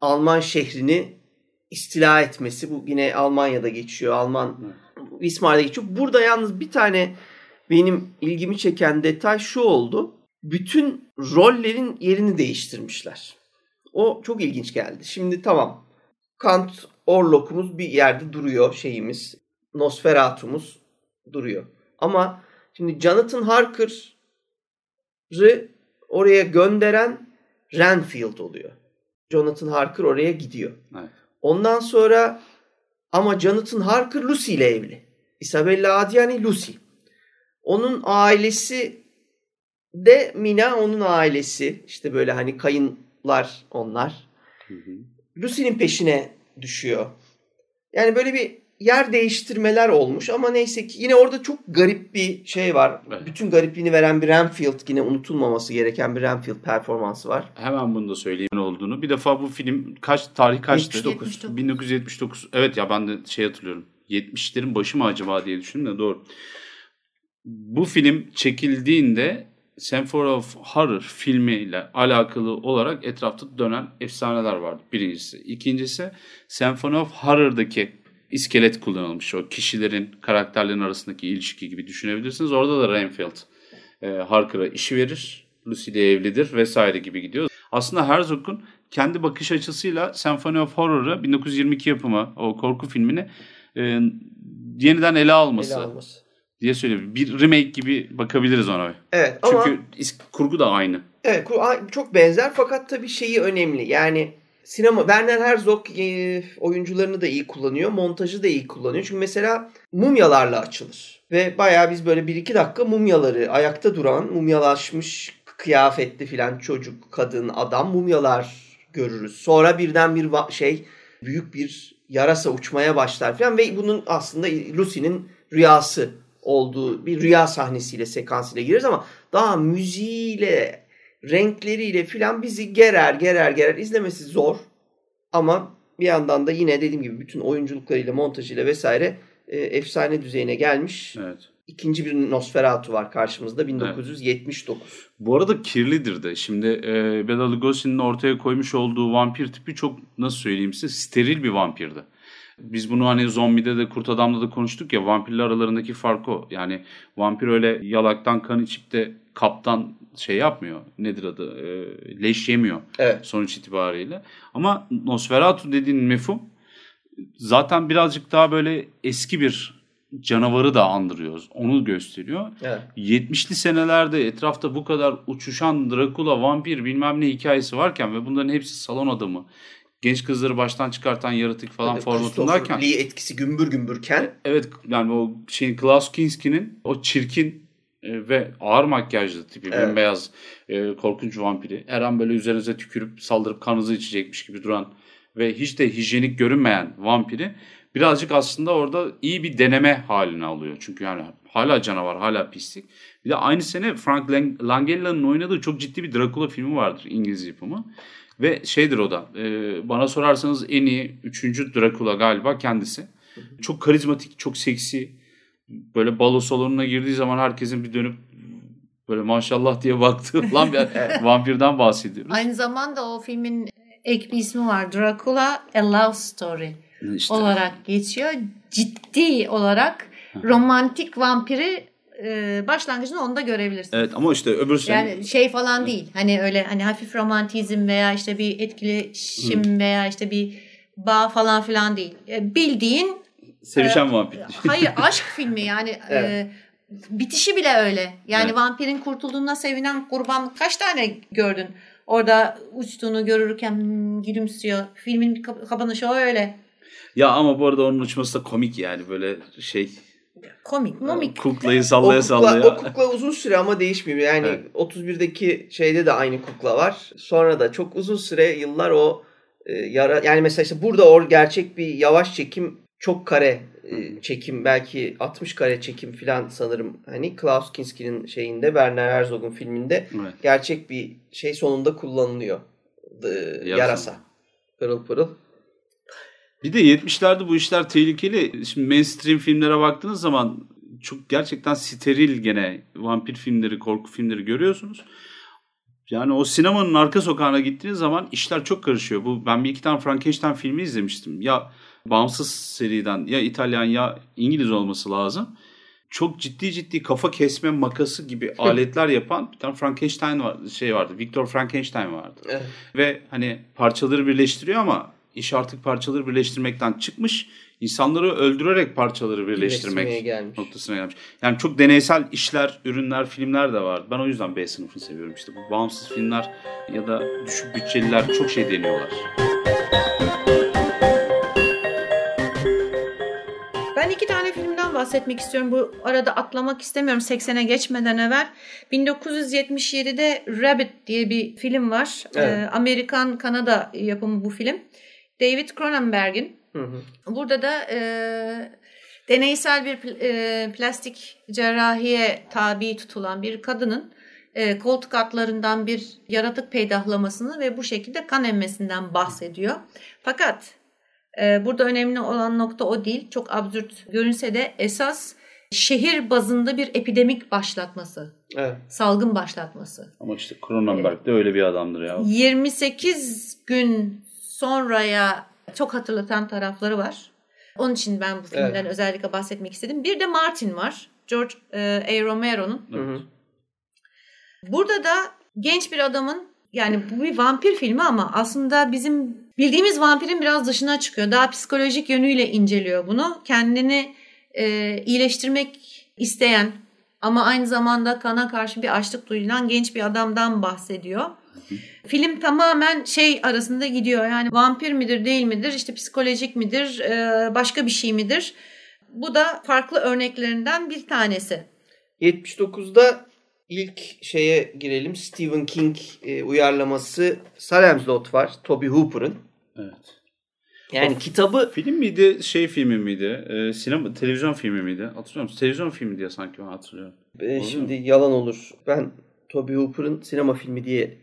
S1: Alman şehrini istila etmesi. Bu yine Almanya'da geçiyor. Alman Wismar'da geçiyor. Burada yalnız bir tane benim ilgimi çeken detay şu oldu. Bütün rollerin yerini değiştirmişler. O çok ilginç geldi. Şimdi tamam. Kant Orlok'umuz bir yerde duruyor şeyimiz. Nosferatu'muz duruyor. Ama şimdi Jonathan Harker'ı oraya gönderen Renfield oluyor. Jonathan Harker oraya gidiyor.
S2: Evet.
S1: Ondan sonra ama Jonathan Harker Lucy ile evli. Isabella Adjani Lucy. Onun ailesi de Mina onun ailesi. İşte böyle hani kayınlar onlar. Lucy'nin peşine düşüyor. Yani böyle bir yer değiştirmeler olmuş ama neyse ki yine orada çok garip bir şey var.
S2: Evet.
S1: Bütün garipliğini veren bir Renfield yine unutulmaması gereken bir Renfield performansı var.
S2: Hemen bunu da söyleyeyim ne olduğunu. Bir defa bu film kaç tarih kaçtı?
S1: 79.
S2: 1979. Evet ya ben de şey hatırlıyorum. 70'lerin başı mı acaba diye düşündüm de doğru. Bu film çekildiğinde Symphony of Horror filmiyle alakalı olarak etrafta dönen efsaneler vardı. Birincisi. İkincisi Symphony of Horror'daki iskelet kullanılmış. O kişilerin, karakterlerin arasındaki ilişki gibi düşünebilirsiniz. Orada da Renfield e, Harker'a işi verir. Lucy ile evlidir vesaire gibi gidiyor. Aslında Herzog'un kendi bakış açısıyla Symphony of Horror'ı 1922 yapımı o korku filmini e, yeniden ele alması
S1: Ele alması.
S2: diye söyleyeyim. Bir remake gibi bakabiliriz ona.
S1: Evet
S2: Çünkü
S1: ama
S2: is- kurgu da aynı.
S1: evet çok benzer fakat tabii şeyi önemli. Yani sinema Werner Herzog e, oyuncularını da iyi kullanıyor, montajı da iyi kullanıyor. Çünkü mesela mumyalarla açılır. Ve bayağı biz böyle bir iki dakika mumyaları ayakta duran, mumyalaşmış kıyafetli filan çocuk, kadın, adam mumyalar görürüz. Sonra birden bir şey büyük bir yarasa uçmaya başlar filan ve bunun aslında Lucy'nin rüyası olduğu bir rüya sahnesiyle sekansıyla gireriz ama daha müziğiyle renkleriyle filan bizi gerer gerer gerer izlemesi zor ama bir yandan da yine dediğim gibi bütün oyunculuklarıyla montajıyla vesaire e, efsane düzeyine gelmiş.
S2: Evet.
S1: İkinci bir Nosferatu var karşımızda 1979.
S2: Bu arada kirlidir de. Şimdi e, Bela Lugosi'nin ortaya koymuş olduğu vampir tipi çok nasıl söyleyeyim size steril bir vampirdi. Biz bunu hani zombide de kurt adamda da konuştuk ya vampirler aralarındaki fark o. Yani vampir öyle yalaktan kan içip de kaptan şey yapmıyor. Nedir adı? E, leş yemiyor
S1: Evet.
S2: sonuç itibariyle. Ama Nosferatu dediğin mefhum zaten birazcık daha böyle eski bir canavarı da andırıyor. Onu gösteriyor.
S1: Evet.
S2: 70'li senelerde etrafta bu kadar uçuşan Drakula, vampir bilmem ne hikayesi varken ve bunların hepsi salon adamı. Genç kızları baştan çıkartan yaratık falan
S1: Tabii
S2: formatındayken.
S1: Lee etkisi gümbür gümbürken
S2: Evet yani o şeyin Klaus Kinski'nin o çirkin e, ve ağır makyajlı tipi
S1: Evet.
S2: bembeyaz e, korkunç vampiri her an böyle üzerinize tükürüp saldırıp kanınızı içecekmiş gibi duran ve hiç de hijyenik görünmeyen vampiri birazcık aslında orada iyi bir deneme haline alıyor. Çünkü yani hala canavar, hala pislik. Bir de aynı sene Frank Lang- Langella'nın oynadığı çok ciddi bir Dracula filmi vardır İngiliz yapımı. Ve şeydir o da e, bana sorarsanız en iyi üçüncü Dracula galiba kendisi. Çok karizmatik, çok seksi. Böyle balo salonuna girdiği zaman herkesin bir dönüp böyle maşallah diye baktığı lan bir vampirden bahsediyoruz.
S3: Aynı zamanda o filmin ek bir ismi var. Dracula A Love Story
S2: İşte.
S3: olarak geçiyor. Ciddi olarak romantik vampiri e, başlangıcını onda görebilirsiniz.
S2: Evet ama işte öbür sene
S3: Yani şey falan değil. Hani öyle hani hafif romantizm veya işte bir etkileşim veya işte bir bağ falan filan değil. E, Bildiğin
S2: sevişen vampir.
S3: hayır aşk filmi yani e,
S1: Evet.
S3: bitişi bile öyle. Yani
S2: Evet.
S3: vampirin kurtulduğuna sevinen kurban kaç tane gördün? Orada uçtuğunu görürken gülümsüyor. Filmin kap- kapanışı o öyle.
S2: Ya ama bu arada onun uçması da komik yani böyle şey
S3: Komik, momik.
S2: kuklayı
S1: o
S2: sallaya
S1: kukla,
S2: sallaya.
S1: o kukla uzun süre ama değişmiyor. Yani
S2: Evet.
S1: 31'deki şeyde de aynı kukla var. Sonra da çok uzun süre yıllar o e, yara yani mesela işte burada o gerçek bir yavaş çekim çok kare e, çekim belki 60 kare çekim falan sanırım hani Klaus Kinski'nin şeyinde Werner Herzog'un filminde
S2: Evet.
S1: gerçek bir şey sonunda kullanılıyor. The-
S2: Yarasa.
S1: yarasa. Pırıl pırıl.
S2: Bir de 70'lerde bu işler tehlikeli. Şimdi mainstream filmlere baktığınız zaman çok gerçekten steril gene vampir filmleri, korku filmleri görüyorsunuz. Yani o sinemanın arka sokağına gittiğiniz zaman işler çok karışıyor. Bu ben bir iki tane Frankenstein filmi izlemiştim. Ya bağımsız seriden ya İtalyan ya İngiliz olması lazım. Çok ciddi ciddi kafa kesme makası gibi aletler yapan bir tane Frankenstein var, şey vardı. Victor Frankenstein vardı ve hani parçaları birleştiriyor ama iş artık parçaları birleştirmekten çıkmış. insanları öldürerek parçaları
S1: Birleştirmeye
S2: birleştirmek
S1: gelmiş.
S2: noktasına gelmiş. Yani çok deneysel işler, ürünler, filmler de var. Ben o yüzden B sınıfını seviyorum işte. Bu bağımsız filmler ya da düşük bütçeliler çok şey deniyorlar.
S3: Ben iki tane filmden bahsetmek istiyorum. Bu arada atlamak istemiyorum 80'e geçmeden evvel. 1977'de Rabbit diye bir film var.
S1: Evet.
S3: Ee, Amerikan Kanada yapımı bu film. David Cronenberg'in. Burada da e, deneysel bir pl- e, plastik cerrahiye tabi tutulan bir kadının e, koltuk altlarından bir yaratık peydahlamasını ve bu şekilde kan emmesinden bahsediyor. Fakat e, burada önemli olan nokta o değil. Çok absürt görünse de esas şehir bazında bir epidemik başlatması,
S1: Evet.
S3: salgın başlatması.
S2: Ama işte Cronenberg de öyle bir adamdır ya.
S3: 28 gün sonraya çok hatırlatan tarafları var. Onun için ben bu filmden
S1: Evet.
S3: özellikle bahsetmek istedim. Bir de Martin var. George e, A. Romero'nun. Burada da genç bir adamın yani bu bir vampir filmi ama aslında bizim bildiğimiz vampirin biraz dışına çıkıyor. Daha psikolojik yönüyle inceliyor bunu. Kendini e, iyileştirmek isteyen ama aynı zamanda kana karşı bir açlık duyulan genç bir adamdan bahsediyor. Film tamamen şey arasında gidiyor. Yani vampir midir değil midir? İşte psikolojik midir? e, başka bir şey midir? Bu da farklı örneklerinden bir tanesi.
S1: 79'da ilk şeye girelim. Stephen King e, uyarlaması Salem's Lot var. Toby Hooper'ın.
S2: Evet.
S1: Yani kitabı
S2: Film miydi, şey filmi miydi? Ee, sinema, televizyon filmi miydi? Hatırlıyor musun? Televizyon filmi diye sanki ben hatırlıyorum.
S1: e, şimdi yalan olur. Ben Toby Hooper'ın sinema filmi diye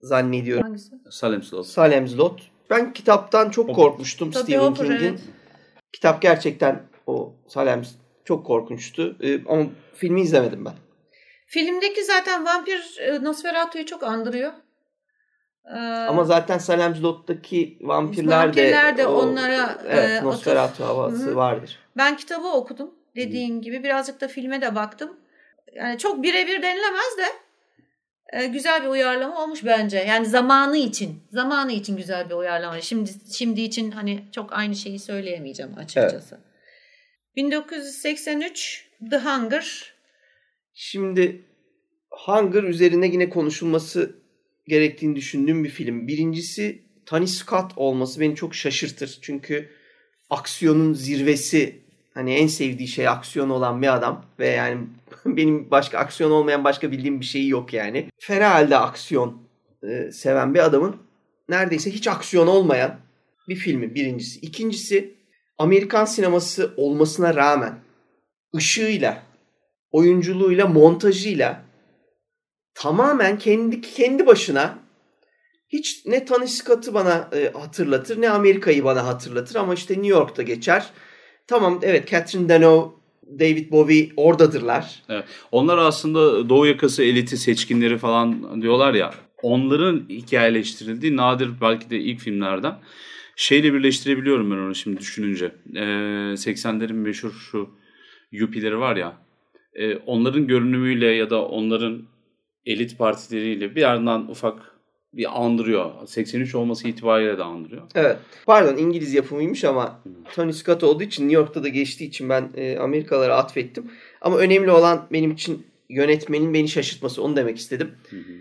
S1: zannediyorum.
S3: Hangisi?
S2: Salem Slot.
S1: Salem's Lot. Ben kitaptan çok korkmuştum
S3: Toby
S1: Stephen King'in.
S3: evet.
S1: Kitap gerçekten o Salem's çok korkunçtu. E, ama filmi izlemedim ben.
S3: Filmdeki zaten vampir e, Nosferatu'yu çok andırıyor. Ee,
S1: Ama zaten Salem's Lot'taki vampirler,
S3: Vampirler de
S1: o-
S3: onlara,
S1: evet,
S3: e,
S1: Nosferatu
S3: atıf-
S1: havası
S3: Hı hı.
S1: vardır.
S3: ben kitabı okudum dediğin gibi. Birazcık da filme de baktım. Yani çok birebir denilemez de e, güzel bir uyarlama olmuş bence. Yani zamanı için. Zamanı için güzel bir uyarlama. Şimdi şimdi için hani çok aynı şeyi söyleyemeyeceğim açıkçası. 1983 The Hunger
S1: Şimdi Hunger üzerine yine konuşulması gerektiğini düşündüğüm bir film. Birincisi Tony Scott olması beni çok şaşırtır. Çünkü aksiyonun zirvesi hani en sevdiği şey aksiyon olan bir adam ve yani benim başka aksiyon olmayan başka bildiğim bir şeyi yok yani. Fena halde aksiyon e, seven bir adamın neredeyse hiç aksiyon olmayan bir filmi birincisi. İkincisi Amerikan sineması olmasına rağmen ışığıyla, oyunculuğuyla, montajıyla tamamen kendi kendi başına hiç ne Tony Scott'ı bana e, hatırlatır ne Amerika'yı bana hatırlatır ama işte New York'ta geçer. Tamam evet Catherine Deneuve, David Bowie oradadırlar.
S2: Onlar aslında Doğu yakası eliti seçkinleri falan diyorlar ya. Onların hikayeleştirildiği nadir belki de ilk filmlerden. Şeyle birleştirebiliyorum ben onu şimdi düşününce. Ee, 80'lerin meşhur şu yupileri var ya. e, onların görünümüyle ya da onların elit partileriyle bir yandan ufak bir andırıyor. 83 olması itibariyle de andırıyor.
S1: Evet. Pardon İngiliz yapımıymış ama Tony Scott olduğu için New York'ta da geçtiği için ben e, Amerikalara atfettim. Ama önemli olan benim için yönetmenin beni şaşırtması onu demek istedim.
S2: Hı hı.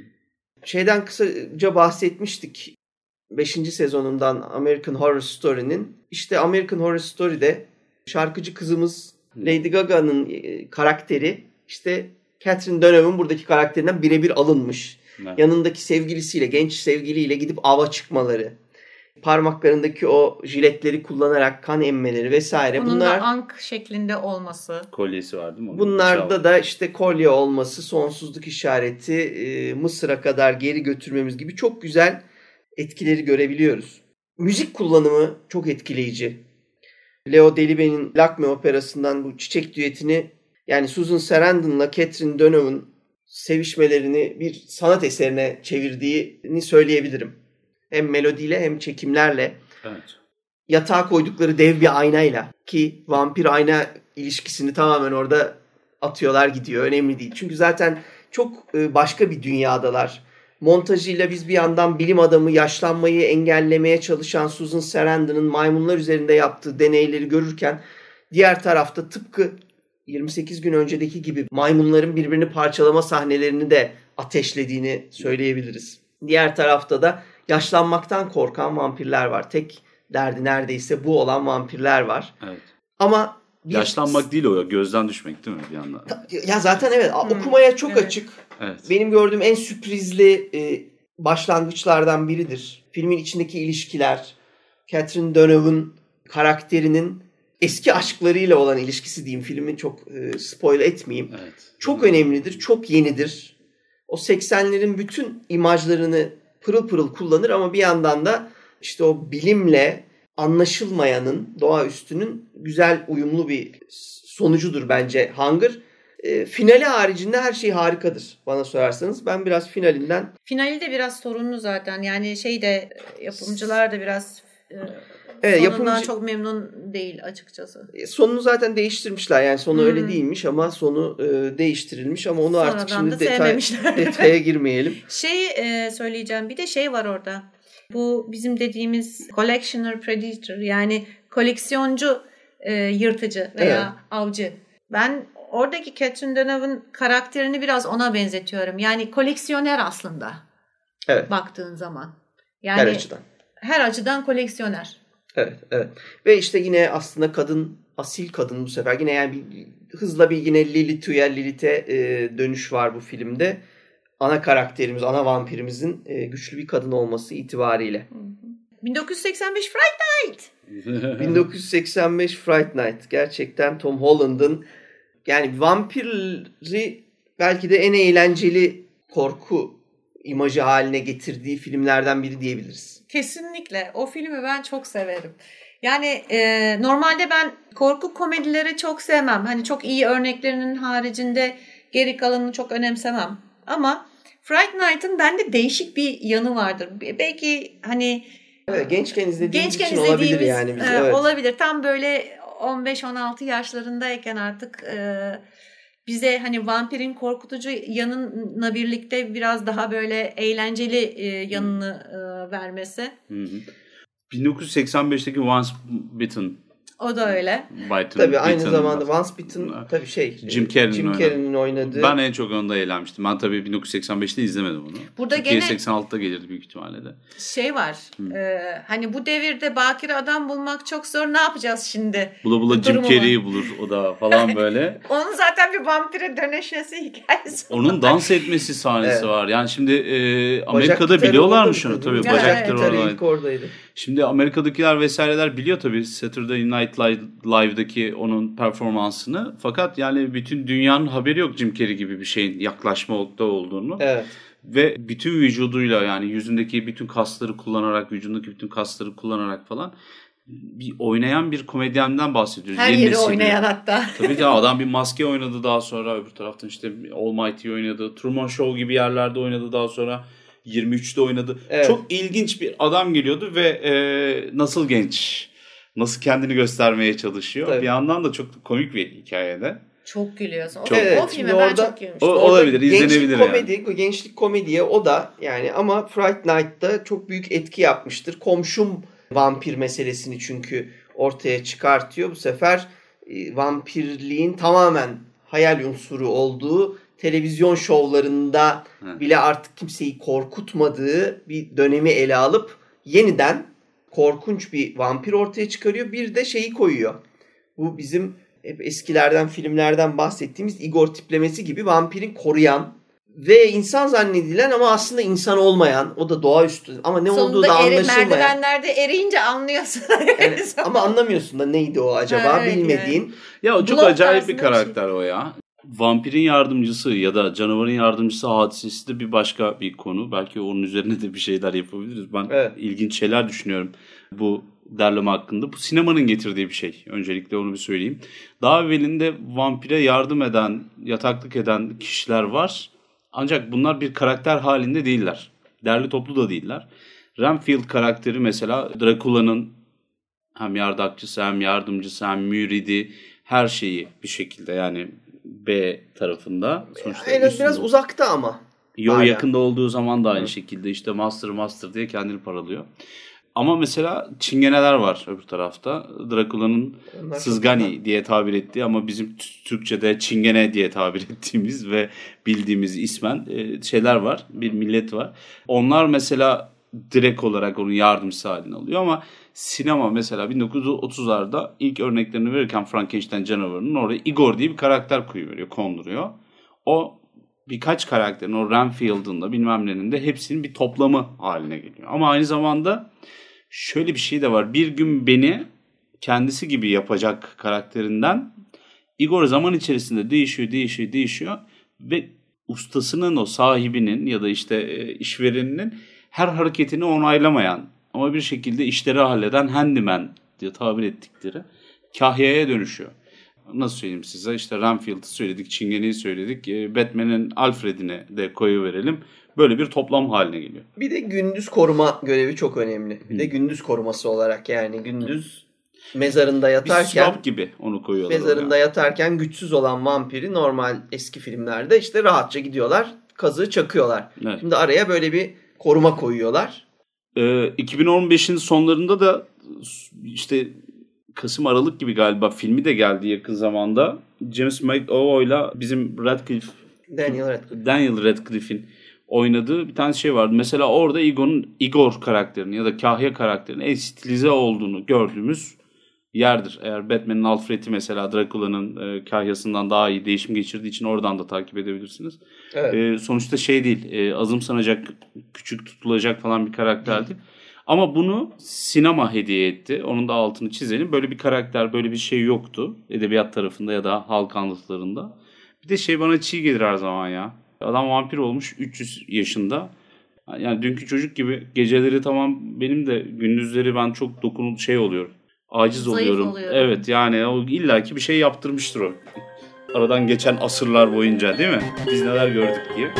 S1: Şeyden kısaca bahsetmiştik. 5. sezonundan American Horror Story'nin. İşte American Horror Story'de şarkıcı kızımız Lady Gaga'nın e, karakteri işte Catherine Deneuve'ın buradaki karakterinden birebir alınmış.
S2: Evet.
S1: Yanındaki sevgilisiyle, genç sevgiliyle gidip ava çıkmaları. Parmaklarındaki o jiletleri kullanarak kan emmeleri vesaire.
S3: Onun
S1: Bunlar
S3: da ank şeklinde olması.
S2: Kolyesi var değil mi? Onun
S1: Bunlarda da işte kolye olması, sonsuzluk işareti, e, Mısır'a kadar geri götürmemiz gibi çok güzel etkileri görebiliyoruz. Müzik kullanımı çok etkileyici. Leo Delibe'nin Lakme operasından bu çiçek düetini yani Susan Sarandon'la Catherine Deneuve'ın sevişmelerini bir sanat eserine çevirdiğini söyleyebilirim. Hem melodiyle hem çekimlerle
S2: Evet.
S1: yatağa koydukları dev bir aynayla ki vampir ayna ilişkisini tamamen orada atıyorlar gidiyor. Önemli değil. Çünkü zaten çok e, başka bir dünyadalar. Montajıyla biz bir yandan bilim adamı yaşlanmayı engellemeye çalışan Susan Sarandon'ın maymunlar üzerinde yaptığı deneyleri görürken diğer tarafta tıpkı 28 gün öncedeki gibi maymunların birbirini parçalama sahnelerini de ateşlediğini söyleyebiliriz. Diğer tarafta da yaşlanmaktan korkan vampirler var. Tek derdi neredeyse bu olan vampirler var.
S2: Evet.
S1: Ama bir-
S2: Yaşlanmak değil o ya. Gözden düşmek değil mi bir yandan?
S1: Ya zaten evet
S3: Hmm,
S1: okumaya çok
S3: evet.
S1: açık.
S2: Evet.
S1: Benim gördüğüm en sürprizli e, başlangıçlardan biridir. Filmin içindeki ilişkiler, Catherine Deneuve'ın karakterinin eski aşklarıyla olan ilişkisi diyeyim. Filmi çok e, spoil etmeyeyim.
S2: Evet.
S1: Çok önemlidir, çok yenidir. O 80'lerin bütün imajlarını pırıl pırıl kullanır ama bir yandan da işte o bilimle anlaşılmayanın, doğaüstünün güzel uyumlu bir sonucudur bence Hunger. E, finali haricinde her şey harikadır bana sorarsanız. Ben biraz finalinden
S3: Finali de biraz sorunlu zaten. Yani şey de yapımcılar da biraz e,
S1: Evet,
S3: sonundan
S1: yapımcı-
S3: çok memnun değil açıkçası.
S1: e, sonunu zaten değiştirmişler. Yani sonu
S3: Hmm.
S1: öyle değilmiş ama sonu e, değiştirilmiş ama onu artık
S3: Sonradan da
S1: şimdi detay, detaya girmeyelim.
S3: Şey e, söyleyeceğim bir de şey var orada. Bu bizim dediğimiz collectioner predator yani koleksiyoncu e, yırtıcı veya avcı. Ben oradaki Catherine Deneuve'ın karakterini biraz ona benzetiyorum. Yani koleksiyoner aslında
S1: Evet.
S3: baktığın zaman. Yani
S1: Her açıdan.
S3: her açıdan koleksiyoner.
S1: Evet, evet. Ve işte yine aslında kadın, asil kadın bu sefer. Yine yani bir, hızla bir yine Lilith'e, Lilith'e e, dönüş var bu filmde. Ana karakterimiz, ana vampirimizin e, güçlü bir kadın olması itibariyle.
S3: 1985 Fright Night.
S1: 1985 Fright Night. Gerçekten Tom Holland'ın yani vampiri belki de en eğlenceli korku imajı haline getirdiği filmlerden biri diyebiliriz.
S3: Kesinlikle. O filmi ben çok severim. Yani e, normalde ben korku komedileri çok sevmem. Hani çok iyi örneklerinin haricinde geri kalanını çok önemsemem. Ama Fright Night'ın bende değişik bir yanı vardır. Be- Belki hani
S1: Evet, gençken izlediğimiz
S3: gençken
S1: için olabilir
S3: izlediğimiz
S1: yani. Biz,
S3: e,
S1: evet.
S3: olabilir. Tam böyle 15-16 yaşlarındayken artık e, bize hani vampirin korkutucu yanına birlikte biraz daha böyle eğlenceli e, yanını e, vermesi.
S2: Hı hı. 1985'teki Once Bitten.
S3: O da öyle.
S2: Bitten,
S1: Tabii aynı
S2: Bitten.
S1: zamanda Once Bitten tabii şey
S2: Jim Carrey'nin
S1: Jim
S2: oynadığı.
S1: Carrey'nin oynadığı.
S2: Ben en çok onda eğlenmiştim. Ben tabii 1985'te izlemedim onu.
S3: Burada
S2: Türkiye
S3: gene-
S2: 86'da gelirdi büyük ihtimalle de.
S3: Şey var. e, hani bu devirde bakire adam bulmak çok zor. Ne yapacağız şimdi?
S2: Bula bula Jim Carrey'i bulur o da falan böyle.
S3: Onun zaten bir vampire dönüşmesi hikayesi. var.
S2: Onun dans etmesi sahnesi
S1: Evet.
S2: var. Yani şimdi e, Amerika'da biliyorlarmış onu tabii. Bacak
S3: evet.
S1: ilk oradaydı.
S2: Şimdi Amerika'dakiler vesaireler biliyor tabii Saturday Night Live- Live'daki onun performansını. Fakat yani bütün dünyanın haberi yok Jim Carrey gibi bir şeyin yaklaşmakta olduğunu.
S1: Evet.
S2: Ve bütün vücuduyla yani yüzündeki bütün kasları kullanarak, vücudundaki bütün kasları kullanarak falan bir oynayan bir komedyenden bahsediyoruz.
S3: Her
S2: Yeni
S3: yeri oynayan hatta.
S2: Tabii ki adam bir maske oynadı daha sonra öbür taraftan işte Almighty oynadı. Truman Show gibi yerlerde oynadı daha sonra 23'te oynadı.
S1: Evet.
S2: Çok ilginç bir adam geliyordu ve e, nasıl genç, nasıl kendini göstermeye çalışıyor.
S1: Tabii.
S2: Bir yandan da çok komik bir hikayede.
S3: Çok gülüyorsun. O,
S2: Çok.
S3: o
S1: Evet,
S3: filme
S1: şimdi
S3: ben
S1: orada-
S3: çok gülmüştüm.
S2: O-
S1: Orada
S2: olabilir, izlenebilir
S1: gençlik
S2: yani.
S1: komedi, gençlik komediye o da yani ama Fright Night'ta çok büyük etki yapmıştır. Komşum vampir meselesini çünkü ortaya çıkartıyor. Bu sefer e, vampirliğin tamamen hayal unsuru olduğu televizyon şovlarında
S2: Hı.
S1: bile artık kimseyi korkutmadığı bir dönemi ele alıp yeniden korkunç bir vampir ortaya çıkarıyor. Bir de şeyi koyuyor. Bu bizim hep eskilerden filmlerden bahsettiğimiz Igor tiplemesi gibi vampirin koruyan ve insan zannedilen ama aslında insan olmayan o da doğaüstü ama ne olduğu
S3: Sonunda
S1: da
S3: eri-
S1: anlaşılmayan.
S3: merdivenlerde eriyince anlıyorsun.
S1: Yani ama anlamıyorsun da neydi o acaba
S3: Ha, evet,
S1: bilmediğin.
S2: Ya o çok
S3: Blok
S2: acayip bir
S3: şey.
S2: karakter o ya. Vampirin yardımcısı ya da canavarın yardımcısı hadisesi de bir başka bir konu. Belki onun üzerine de bir şeyler yapabiliriz. Ben
S1: Evet.
S2: ilginç şeyler düşünüyorum bu derleme hakkında. Bu sinemanın getirdiği bir şey. Öncelikle onu bir söyleyeyim. Daha evvelinde vampire yardım eden, yataklık eden kişiler var. Ancak bunlar bir karakter halinde değiller. Derli toplu da değiller. Renfield karakteri mesela Dracula'nın hem yardakçısı hem yardımcısı hem müridi her şeyi bir şekilde yani B tarafında. Sonuçta
S1: En az biraz uzakta ama.
S2: Yo
S1: Hala.
S2: yakında olduğu zaman da aynı şekilde işte master master diye kendini paralıyor. Ama mesela çingeneler var öbür tarafta. Drakula'nın Sızgani diye tabir ettiği ama bizim Türkçe'de çingene diye tabir ettiğimiz ve bildiğimiz ismen e, şeyler var. Bir millet var. Onlar mesela direkt olarak onun yardımcısı halini alıyor ama sinema mesela 1930'larda ilk örneklerini verirken Frankenstein canavarının oraya Igor diye bir karakter koyuyor, konduruyor. O birkaç karakterin o Renfield'ın da bilmem nenin de hepsinin bir toplamı haline geliyor. Ama aynı zamanda şöyle bir şey de var. Bir gün beni kendisi gibi yapacak karakterinden Igor zaman içerisinde değişiyor, değişiyor, değişiyor ve ustasının o sahibinin ya da işte e, işvereninin her hareketini onaylamayan ama bir şekilde işleri halleden handyman diye tabir ettikleri kahyaya dönüşüyor. Nasıl söyleyeyim size işte Renfield'ı söyledik, Çingene'yi söyledik, e, Batman'in Alfred'ine de koyu verelim. Böyle bir toplam haline geliyor.
S1: Bir de gündüz koruma görevi çok önemli. Bir de gündüz koruması olarak yani gündüz mezarında
S2: Bir
S1: yatarken
S2: swap gibi onu koyuyorlar
S1: mezarında
S2: oraya.
S1: yatarken güçsüz olan vampiri normal eski filmlerde işte rahatça gidiyorlar. Kazığı çakıyorlar.
S2: Evet.
S1: Şimdi araya böyle bir koruma koyuyorlar.
S2: Ee, 2015'in sonlarında da işte Kasım Aralık gibi galiba filmi de geldi yakın zamanda. James McAvoy'la bizim Radcliffe
S1: Daniel Radcliffe.
S2: Daniel Radcliffe'in oynadığı bir tane şey vardı. Mesela orada Igor'un Igor karakterinin ya da Kahya karakterinin en stilize olduğunu gördüğümüz yerdir. Eğer Batman'in Alfred'i mesela Dracula'nın e, Kahya'sından daha iyi değişim geçirdiği için oradan da takip edebilirsiniz.
S1: Evet.
S2: E, sonuçta şey değil, e, azımsanacak, küçük tutulacak falan bir karakterdi. Ama bunu sinema hediye etti. Onun da altını çizelim. Böyle bir karakter, böyle bir şey yoktu. Edebiyat tarafında ya da halk anlatılarında. Bir de şey bana çiğ gelir her zaman ya. Adam vampir olmuş 300 yaşında. Yani dünkü çocuk gibi geceleri tamam benim de gündüzleri ben çok dokunul şey oluyorum. Aciz
S3: Zayıf
S2: oluyorum.
S3: oluyorum.
S2: Evet yani o illaki bir şey yaptırmıştır o. Aradan geçen asırlar boyunca değil mi? Biz neler gördük diye.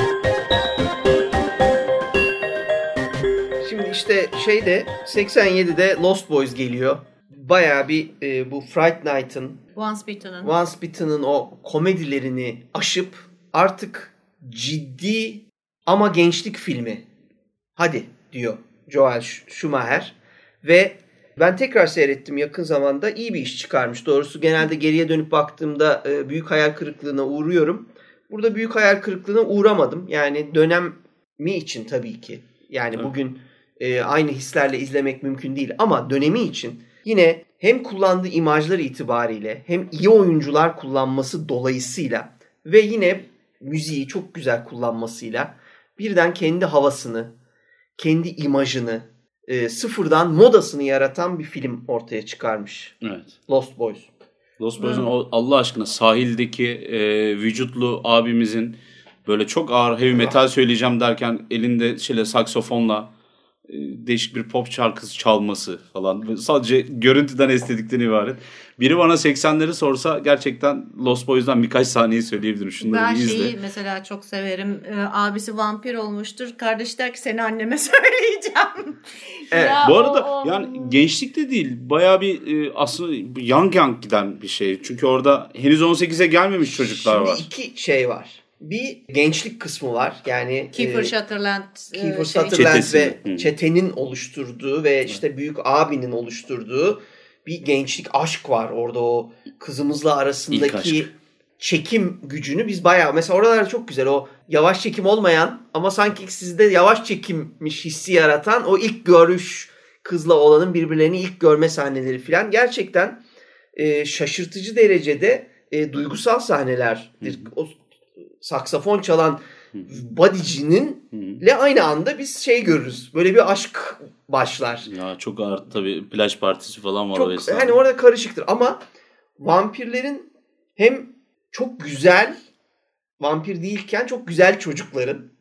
S1: Şimdi işte şeyde 87'de Lost Boys geliyor. Bayağı bir e, bu Fright Night'ın
S3: Once Bitten.
S1: Once Biten'ın o komedilerini aşıp artık ciddi ama gençlik filmi. Hadi diyor Joel Sch- Schumacher. Ve ben tekrar seyrettim yakın zamanda. iyi bir iş çıkarmış. Doğrusu genelde geriye dönüp baktığımda e, büyük hayal kırıklığına uğruyorum. Burada büyük hayal kırıklığına uğramadım. Yani dönemi için tabii ki. Yani
S2: Evet.
S1: bugün e, aynı hislerle izlemek mümkün değil. Ama dönemi için yine hem kullandığı imajlar itibariyle hem iyi oyuncular kullanması dolayısıyla ve yine müziği çok güzel kullanmasıyla birden kendi havasını, kendi imajını, e, sıfırdan modasını yaratan bir film ortaya çıkarmış.
S2: Evet.
S1: Lost Boys.
S2: Lost Boys'un o Allah aşkına sahildeki e, vücutlu abimizin böyle çok ağır heavy metal söyleyeceğim derken elinde şeyle saksofonla değişik bir pop şarkısı çalması falan. Sadece görüntüden estetikten ibaret. Biri bana 80'leri sorsa gerçekten Lost Boys'dan birkaç saniye söyleyebilirim. Şunları
S3: Ben
S2: izle.
S3: şeyi mesela çok severim. Ee, abisi vampir olmuştur. Kardeş der ki seni anneme söyleyeceğim.
S1: Evet.
S3: Ya
S2: Bu arada
S3: o- o-
S2: yani gençlik de değil. Bayağı bir e, aslında young young giden bir şey. Çünkü orada henüz 18'e gelmemiş çocuklar
S1: Şimdi
S2: var.
S1: iki şey var. Bir gençlik kısmı var. Yani
S3: Kiefer
S1: e,
S3: Sutherland e,
S1: Kiefer
S3: şey-
S1: Sutherland
S2: Çetesi.
S1: ve
S2: Hı.
S1: çetenin oluşturduğu ve işte büyük abinin oluşturduğu bir gençlik aşk var orada o kızımızla arasındaki çekim gücünü biz bayağı mesela oralar çok güzel o yavaş çekim olmayan ama sanki sizde yavaş çekimmiş hissi yaratan o ilk görüş kızla olanın birbirlerini ilk görme sahneleri falan gerçekten e, şaşırtıcı derecede e, duygusal sahnelerdir. O saksafon çalan bodycinin ile aynı anda biz şey görürüz. Böyle bir aşk başlar.
S2: Ya çok ağır tabii plaj partisi falan var o
S1: Çok
S2: esnada.
S1: hani orada karışıktır ama vampirlerin hem çok güzel vampir değilken çok güzel çocukların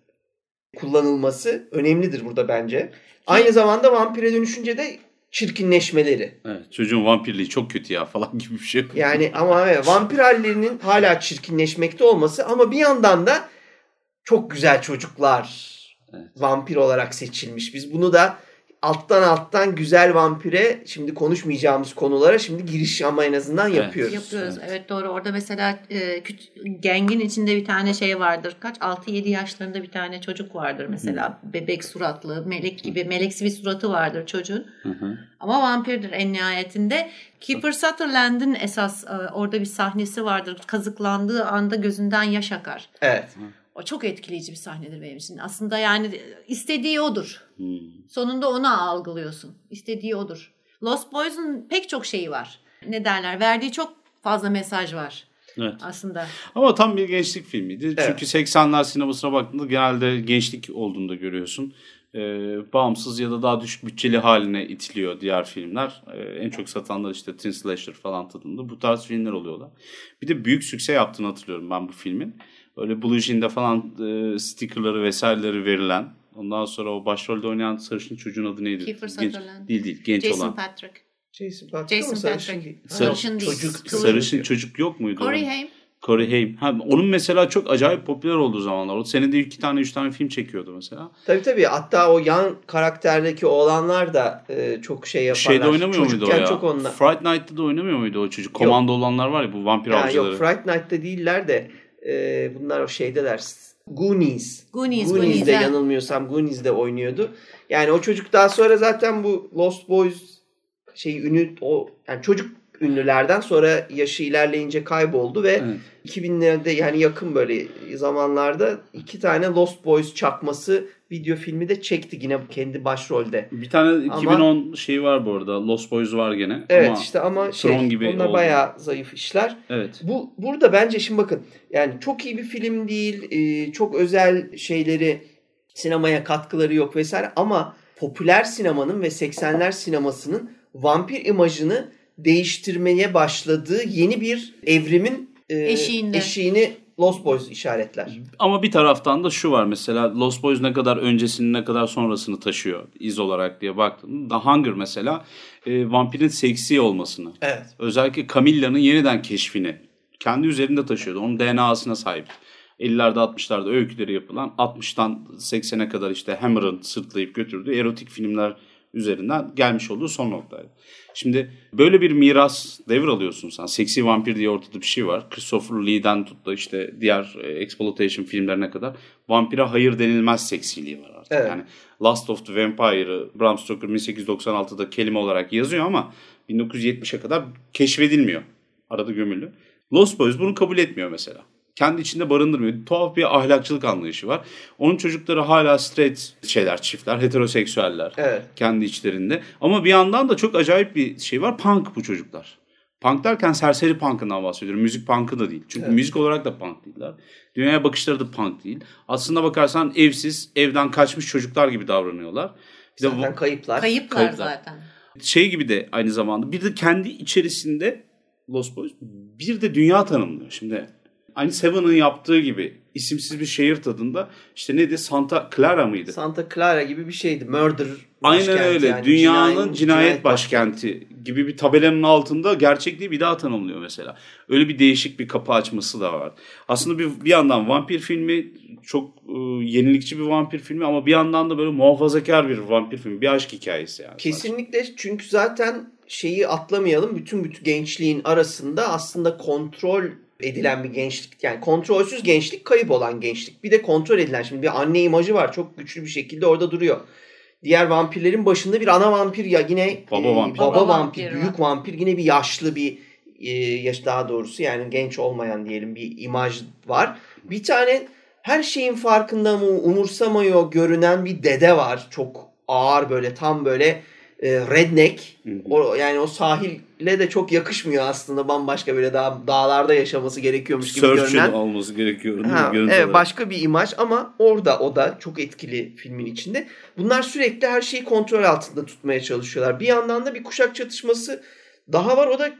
S1: kullanılması önemlidir burada bence. Aynı zamanda vampire dönüşünce de çirkinleşmeleri.
S2: Evet, çocuğun vampirliği çok kötü ya falan gibi bir şey.
S1: Yani ama evet, vampir hallerinin hala çirkinleşmekte olması ama bir yandan da çok güzel çocuklar
S2: Evet.
S1: vampir olarak seçilmiş. Biz bunu da alttan alttan güzel vampire şimdi konuşmayacağımız konulara şimdi giriş ama en azından
S2: Evet.
S1: yapıyoruz.
S3: Yapıyoruz.
S2: Evet.
S3: Evet. doğru. Orada mesela e, küç- gengin içinde bir tane şey vardır. Kaç? 6-7 yaşlarında bir tane çocuk vardır mesela. Bebek suratlı, melek gibi, meleksi bir suratı vardır çocuğun.
S2: Hı hı.
S3: Ama vampirdir en nihayetinde. Kiefer Sutherland'ın esas e, orada bir sahnesi vardır. Kazıklandığı anda gözünden yaş akar.
S1: Evet.
S3: O çok etkileyici bir sahnedir benim için. Aslında yani istediği odur.
S2: Hmm.
S3: Sonunda onu algılıyorsun. İstediği odur. Lost Boys'un pek çok şeyi var. Ne derler? Verdiği çok fazla mesaj var
S2: Evet.
S3: aslında.
S2: Ama tam bir gençlik filmiydi.
S1: Evet.
S2: Çünkü 80'ler sinemasına baktığında genelde gençlik olduğunu da görüyorsun. Ee, bağımsız ya da daha düşük bütçeli haline itiliyor diğer filmler. Ee, en çok satanlar işte Teen Slasher falan tadında. Bu tarz filmler oluyorlar. Bir de büyük sükse yaptığını hatırlıyorum ben bu filmin. Öyle Blue Jean'de falan e, stickerları vesaireleri verilen. Ondan sonra o başrolde oynayan sarışın çocuğun adı neydi?
S3: Kiefer
S2: Genç-
S3: Sutherland.
S2: değil değil genç
S3: Jason
S2: olan.
S3: Patrick.
S1: Jason Patrick
S3: Jason
S1: sarışın
S3: Patrick.
S1: değil.
S3: Sarışın değil.
S1: Çocuk.
S2: Sarışın çocuk yok muydu?
S3: Corey? Haim.
S2: Corey Haim. Ha, onun mesela çok acayip popüler olduğu zamanlar. O senede iki tane üç tane film çekiyordu mesela.
S1: Tabii tabii. Hatta o yan karakterdeki oğlanlar da e, çok şey yaparlar.
S2: Şeyde oynamıyor muydu o
S1: Çocukken
S2: ya?
S1: çok onlar.
S2: Fright Night'ta da oynamıyor muydu o çocuk? Komando olanlar var ya bu vampir
S1: Ya
S2: avcıları.
S1: yok Fright Night'ta değiller de e, bunlar o şeydeler. Goonies.
S3: Goonies,
S1: Goonies'de
S3: Goonies,
S1: yanılmıyorsam Goonies'de oynuyordu. Yani o çocuk daha sonra zaten bu Lost Boys şey ünlü o yani çocuk ünlülerden sonra yaşı ilerleyince kayboldu ve
S2: Evet.
S1: 2000'lerde yani yakın böyle zamanlarda iki tane Lost Boys çakması video filmi de çekti yine kendi başrolde.
S2: Bir tane
S1: Ama-
S2: 2010 şeyi var bu arada. Lost Boys var gene.
S1: Evet
S2: Ama
S1: işte ama şey
S2: Tron gibi
S1: onlar
S2: oldu.
S1: bayağı zayıf işler.
S2: Evet.
S1: Bu burada bence şimdi bakın yani çok iyi bir film değil, e, çok özel şeyleri sinemaya katkıları yok vesaire ama popüler sinemanın ve 80'ler sinemasının vampir imajını değiştirmeye başladığı yeni bir evrimin e,
S3: Eşiğinde.
S1: eşiğini Lost Boys işaretler.
S2: Ama bir taraftan da şu var mesela Lost Boys ne kadar öncesini ne kadar sonrasını taşıyor iz olarak diye baktığında The Hunger mesela e, vampirin seksi olmasını
S1: Evet.
S2: özellikle Camilla'nın yeniden keşfini kendi üzerinde taşıyordu. Onun DNA'sına sahip. 50'lerde 60'larda öyküleri yapılan 60'tan 80'e kadar işte Hammer'ın sırtlayıp götürdüğü erotik filmler üzerinden gelmiş olduğu son noktaydı. Şimdi böyle bir miras devralıyorsun sen. Seksi vampir diye ortada bir şey var. Christopher Lee'den tut da işte diğer e, exploitation filmlerine kadar vampire hayır denilmez seksiliği var artık.
S1: Evet.
S2: Yani Last of the Vampire'ı Bram Stoker 1896'da kelime olarak yazıyor ama 1970'e kadar keşfedilmiyor. Arada gömülü. Lost Boys bunu kabul etmiyor mesela. Kendi içinde barındırmıyor. Tuhaf bir ahlakçılık anlayışı var. Onun çocukları hala straight şeyler, çiftler, heteroseksüeller
S1: Evet.
S2: kendi içlerinde. Ama bir yandan da çok acayip bir şey var. Punk bu çocuklar. Punk derken serseri punk'ından bahsediyorum. Müzik punk'ı da değil. Çünkü
S1: Evet.
S2: müzik olarak da punk değiller. Dünyaya bakışları da punk değil. Aslında bakarsan evsiz, evden kaçmış çocuklar gibi davranıyorlar. Bir de bu-
S1: Zaten kayıplar.
S3: Kayıplar,
S2: Kayıplar.
S3: zaten.
S2: şey gibi de aynı zamanda bir de kendi içerisinde Lost Boys bir de dünya tanımlıyor. Şimdi aynı Seven'ın yaptığı gibi isimsiz bir şehir tadında işte neydi Santa Clara mıydı?
S1: Santa Clara gibi bir şeydi. Murder
S2: Aynen
S1: başkenti
S2: öyle.
S1: yani.
S2: Dünyanın
S1: Cinayin-
S2: cinayet, başkenti gibi bir tabelanın altında gerçekliği bir daha tanımlıyor mesela. Öyle bir değişik bir kapı açması da var. Aslında bir, bir yandan vampir filmi çok e, yenilikçi bir vampir filmi ama bir yandan da böyle muhafazakar bir vampir filmi. Bir aşk hikayesi yani.
S1: Kesinlikle çünkü zaten şeyi atlamayalım. Bütün bütün gençliğin arasında aslında kontrol edilen bir gençlik. Yani kontrolsüz gençlik kayıp olan gençlik. Bir de kontrol edilen. Şimdi bir anne imajı var. Çok güçlü bir şekilde orada duruyor. Diğer vampirlerin başında bir ana vampir ya yine
S2: Baba
S1: e,
S2: vampir.
S1: baba
S3: Baba
S1: vampir,
S3: vampir
S1: büyük
S3: var.
S1: vampir yine bir yaşlı bir e, yaş daha doğrusu yani genç olmayan diyelim bir imaj var. Bir tane her şeyin farkında mı umursamıyor görünen bir dede var. Çok ağır böyle tam böyle e, redneck. O, yani o sahille de çok yakışmıyor aslında. Bambaşka böyle daha dağlarda yaşaması gerekiyormuş gibi
S2: Surf'ün
S1: görünen.
S2: olması gerekiyor.
S1: Ha, evet,
S2: olarak.
S1: başka bir imaj ama orada o da çok etkili filmin içinde. Bunlar sürekli her şeyi kontrol altında tutmaya çalışıyorlar. Bir yandan da bir kuşak çatışması daha var. O da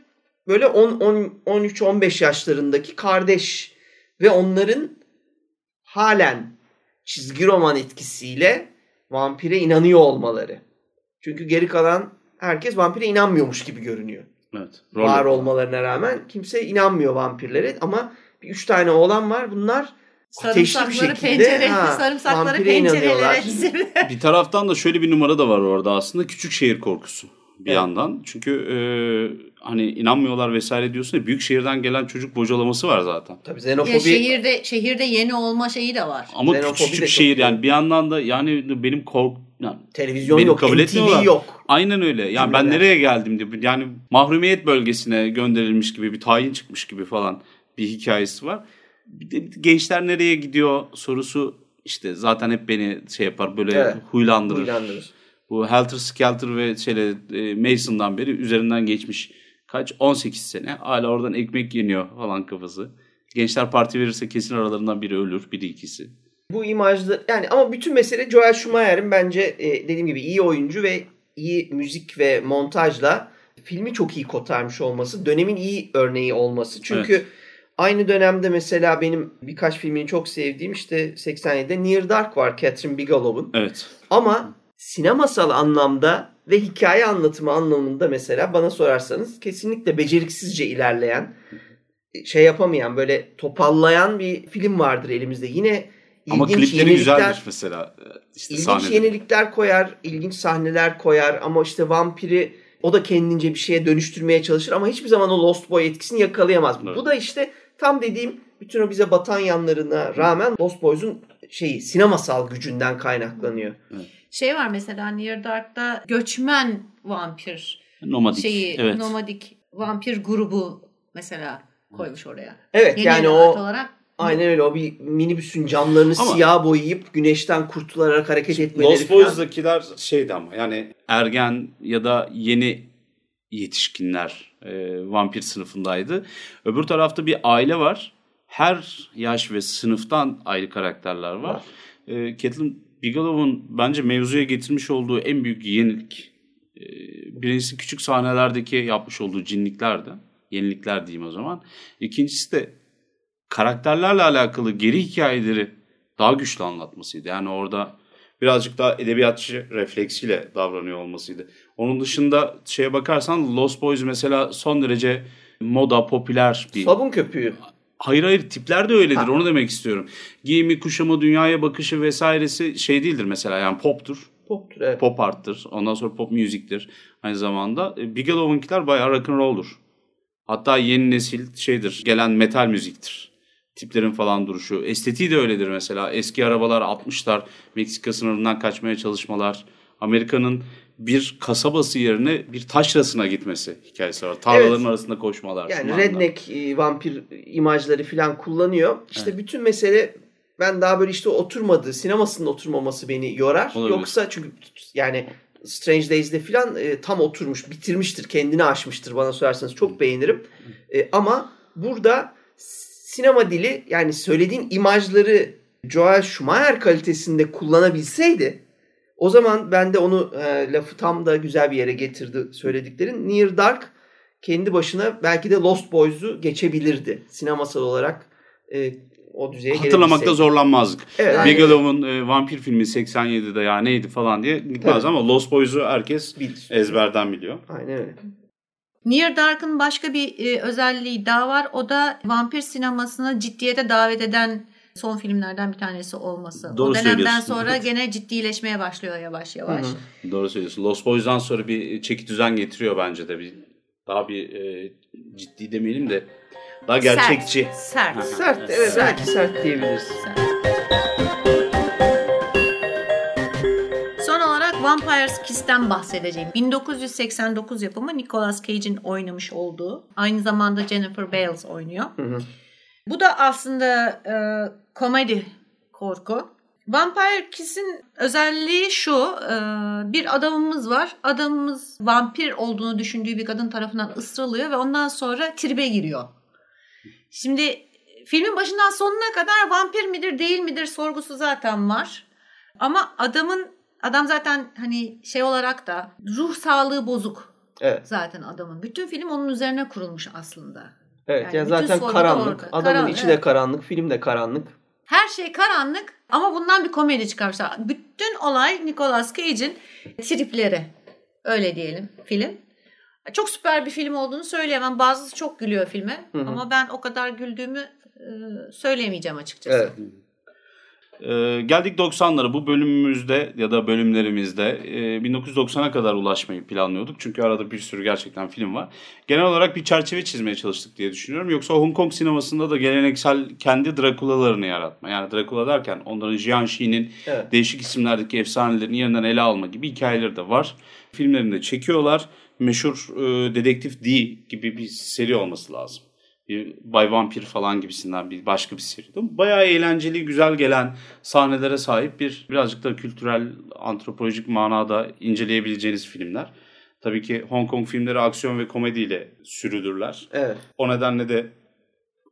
S1: böyle 10 10 13 15 yaşlarındaki kardeş ve onların halen çizgi roman etkisiyle vampire inanıyor olmaları. Çünkü geri kalan herkes vampire inanmıyormuş gibi görünüyor
S2: Evet.
S1: var
S2: Rol-
S1: olmalarına rağmen kimse inanmıyor vampirlere ama bir üç tane oğlan var bunlar
S3: Sarımsakları
S1: şekilde
S3: pencere,
S1: ha,
S3: sarımsakları pencerelere.
S2: Bir taraftan da şöyle bir numara da var orada aslında. Küçük şehir korkusu bir
S1: Evet.
S2: yandan. Çünkü e, hani inanmıyorlar vesaire diyorsun ya büyük şehirden gelen çocuk bocalaması var zaten.
S1: Tabii
S3: Ya
S1: xenofobi
S3: şehirde şehirde yeni olma şeyi de var.
S2: Ama
S1: çok
S2: şehir yani bir yandan da yani benim kork yani
S1: televizyon yok,
S2: kabul etmiyorlar.
S1: yok.
S2: Aynen öyle. Yani ben nereye geldim diye. Yani mahrumiyet bölgesine gönderilmiş gibi bir tayin çıkmış gibi falan bir hikayesi var. Bir de gençler nereye gidiyor sorusu işte zaten hep beni şey yapar böyle
S1: Evet.
S2: huylandırır.
S1: Huylandırır.
S2: Bu Helter Skelter ve şeyle, e, Mason'dan beri üzerinden geçmiş kaç 18 sene hala oradan ekmek yeniyor falan kafası. Gençler parti verirse kesin aralarından biri ölür, biri ikisi.
S1: Bu imajda yani ama bütün mesele Joel Schumacher'in bence e, dediğim gibi iyi oyuncu ve iyi müzik ve montajla filmi çok iyi kotarmış olması, dönemin iyi örneği olması. Çünkü aynı dönemde mesela benim birkaç filmini çok sevdiğim işte 87'de Near Dark var Catherine Bigelow'un.
S2: Evet.
S1: Ama sinemasal anlamda ve hikaye anlatımı anlamında mesela bana sorarsanız kesinlikle beceriksizce ilerleyen, şey yapamayan böyle topallayan bir film vardır elimizde. Yine
S2: Ama klipleri güzeldir mesela. e, işte
S1: ilginç
S2: sahneleri.
S1: yenilikler koyar, ilginç sahneler koyar ama işte vampiri o da kendince bir şeye dönüştürmeye çalışır ama hiçbir zaman o Lost Boy etkisini yakalayamaz.
S2: Evet.
S1: Bu da işte tam dediğim bütün o bize batan yanlarına rağmen Lost Boys'un şeyi sinemasal gücünden kaynaklanıyor.
S3: Şey var mesela Near Dark'ta göçmen vampir
S2: Nomadik.
S3: şeyi
S2: evet.
S3: nomadik vampir grubu mesela koymuş oraya.
S1: Evet
S3: Yeni
S1: yani o
S3: olarak
S1: aynen öyle o bir minibüsün camlarını
S2: Ama-
S1: siyah boyayıp güneşten kurtularak hareket etmeleri
S2: Lost. Boys'dakiler şeydi ama yani ergen ya da yeni yetişkinler e, vampir sınıfındaydı. Öbür tarafta bir aile var. Her yaş ve sınıftan ayrı karakterler var. E, Catelyn Bigelow'un bence mevzuya getirmiş olduğu en büyük yenilik e, birincisi küçük sahnelerdeki yapmış olduğu cinliklerdi. Yenilikler diyeyim o zaman. İkincisi de karakterlerle alakalı geri hikayeleri daha güçlü anlatmasıydı. Yani orada birazcık daha edebiyatçı refleksiyle davranıyor olmasıydı. Onun dışında şeye bakarsan Lost Boys mesela son derece moda, popüler bir...
S1: Sabun köpüğü.
S2: Hayır hayır tipler de öyledir
S1: Ha.
S2: onu demek istiyorum. Giyimi, kuşamı, dünyaya bakışı vesairesi şey değildir mesela yani poptur.
S1: Poptur evet.
S2: Pop arttır. Ondan sonra pop müziktir aynı zamanda. E, Bigelow'unkiler bayağı rock'n'roll'dur. Hatta yeni nesil şeydir gelen metal müziktir. Tiplerin falan duruşu. Estetiği de öyledir mesela. Eski arabalar 60'lar Meksika sınırından kaçmaya çalışmalar. Amerika'nın bir kasabası yerine bir taşrasına gitmesi hikayesi var. Tarlaların
S1: Evet.
S2: arasında koşmalar.
S1: Yani redneck e, vampir imajları falan kullanıyor. İşte bütün mesele ben daha böyle işte oturmadı, sinemasının oturmaması beni yorar.
S2: Olabilir.
S1: Yoksa çünkü yani Strange Days'de falan e, tam oturmuş, bitirmiştir, kendini aşmıştır bana sorarsanız. Çok beğenirim. E, ama burada sinema dili yani söylediğin imajları Joel Schumacher kalitesinde kullanabilseydi o zaman ben de onu e, lafı tam da güzel bir yere getirdi söylediklerin. Near Dark kendi başına belki de Lost Boys'u geçebilirdi. Sinemasal olarak e, o düzeye
S2: Hatırlamakta zorlanmazdık.
S1: Evet.
S3: Yani-
S2: Bigelow'un e, vampir filmi 87'de ya neydi falan diye gitmez
S1: Tabii.
S2: ama Lost Boys'u herkes
S1: Bilir.
S2: ezberden biliyor.
S1: Aynen öyle.
S3: Near Dark'ın başka bir e, özelliği daha var. O da vampir sinemasına ciddiyete davet eden son filmlerden bir tanesi olması.
S2: Doğru
S3: o dönemden sonra gene ciddileşmeye başlıyor yavaş yavaş.
S1: Hı hı.
S2: Doğru söylüyorsun. Lost Boys'dan sonra bir çeki düzen getiriyor bence de. Bir, daha bir e, ciddi demeyelim de daha gerçekçi.
S3: Sert. Sert.
S1: Sert, evet
S3: Sert.
S1: belki sert diyebiliriz.
S3: Sert. Vampire's Kiss'ten bahsedeceğim. 1989 yapımı Nicolas Cage'in oynamış olduğu. Aynı zamanda Jennifer Bales oynuyor.
S1: Hı hı.
S3: Bu da aslında e, komedi korku. Vampire Kiss'in özelliği şu. e, bir adamımız var. Adamımız vampir olduğunu düşündüğü bir kadın tarafından ısırılıyor ve ondan sonra tribe giriyor. Şimdi filmin başından sonuna kadar vampir midir değil midir sorgusu zaten var. Ama adamın adam zaten hani şey olarak da ruh sağlığı bozuk
S1: Evet.
S3: zaten adamın. Bütün film onun üzerine kurulmuş aslında.
S1: Evet.
S3: Yani
S1: Yani, zaten karanlık.
S3: orada.
S1: Adamın
S3: Karan-
S1: içi de karanlık, film de karanlık.
S3: Her şey karanlık ama bundan bir komedi çıkarmışlar. Bütün olay Nicolas Cage'in tripleri. Öyle diyelim film. Çok süper bir film olduğunu söyleyemem. Bazısı çok gülüyor filme.
S1: Hı hı.
S3: Ama ben o kadar güldüğümü e, söyleyemeyeceğim açıkçası.
S1: Evet.
S2: E, geldik 90'lara. Bu bölümümüzde ya da bölümlerimizde e, 1990'a kadar ulaşmayı planlıyorduk. Çünkü arada bir sürü gerçekten film var. Genel olarak bir çerçeve çizmeye çalıştık diye düşünüyorum. Yoksa Hong Kong sinemasında da geleneksel kendi Drakula'larını yaratma. Yani Drakula derken onların Jianshi'nin
S1: Evet.
S2: değişik isimlerdeki efsanelerin yeniden ele alma gibi hikayeleri de var. Filmlerini de çekiyorlar. Meşhur e, Dedektif D gibi bir seri olması lazım. Bir Bay Vampir falan gibisinden bir başka bir seri. Bayağı eğlenceli, güzel gelen sahnelere sahip bir birazcık da kültürel, antropolojik manada inceleyebileceğiniz filmler. Tabii ki Hong Kong filmleri aksiyon ve komediyle sürüdürler.
S1: Evet.
S2: O nedenle de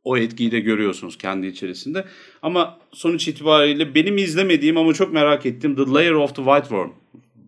S2: o etkiyi de görüyorsunuz kendi içerisinde. Ama sonuç itibariyle benim izlemediğim ama çok merak ettiğim The Layer of the White Worm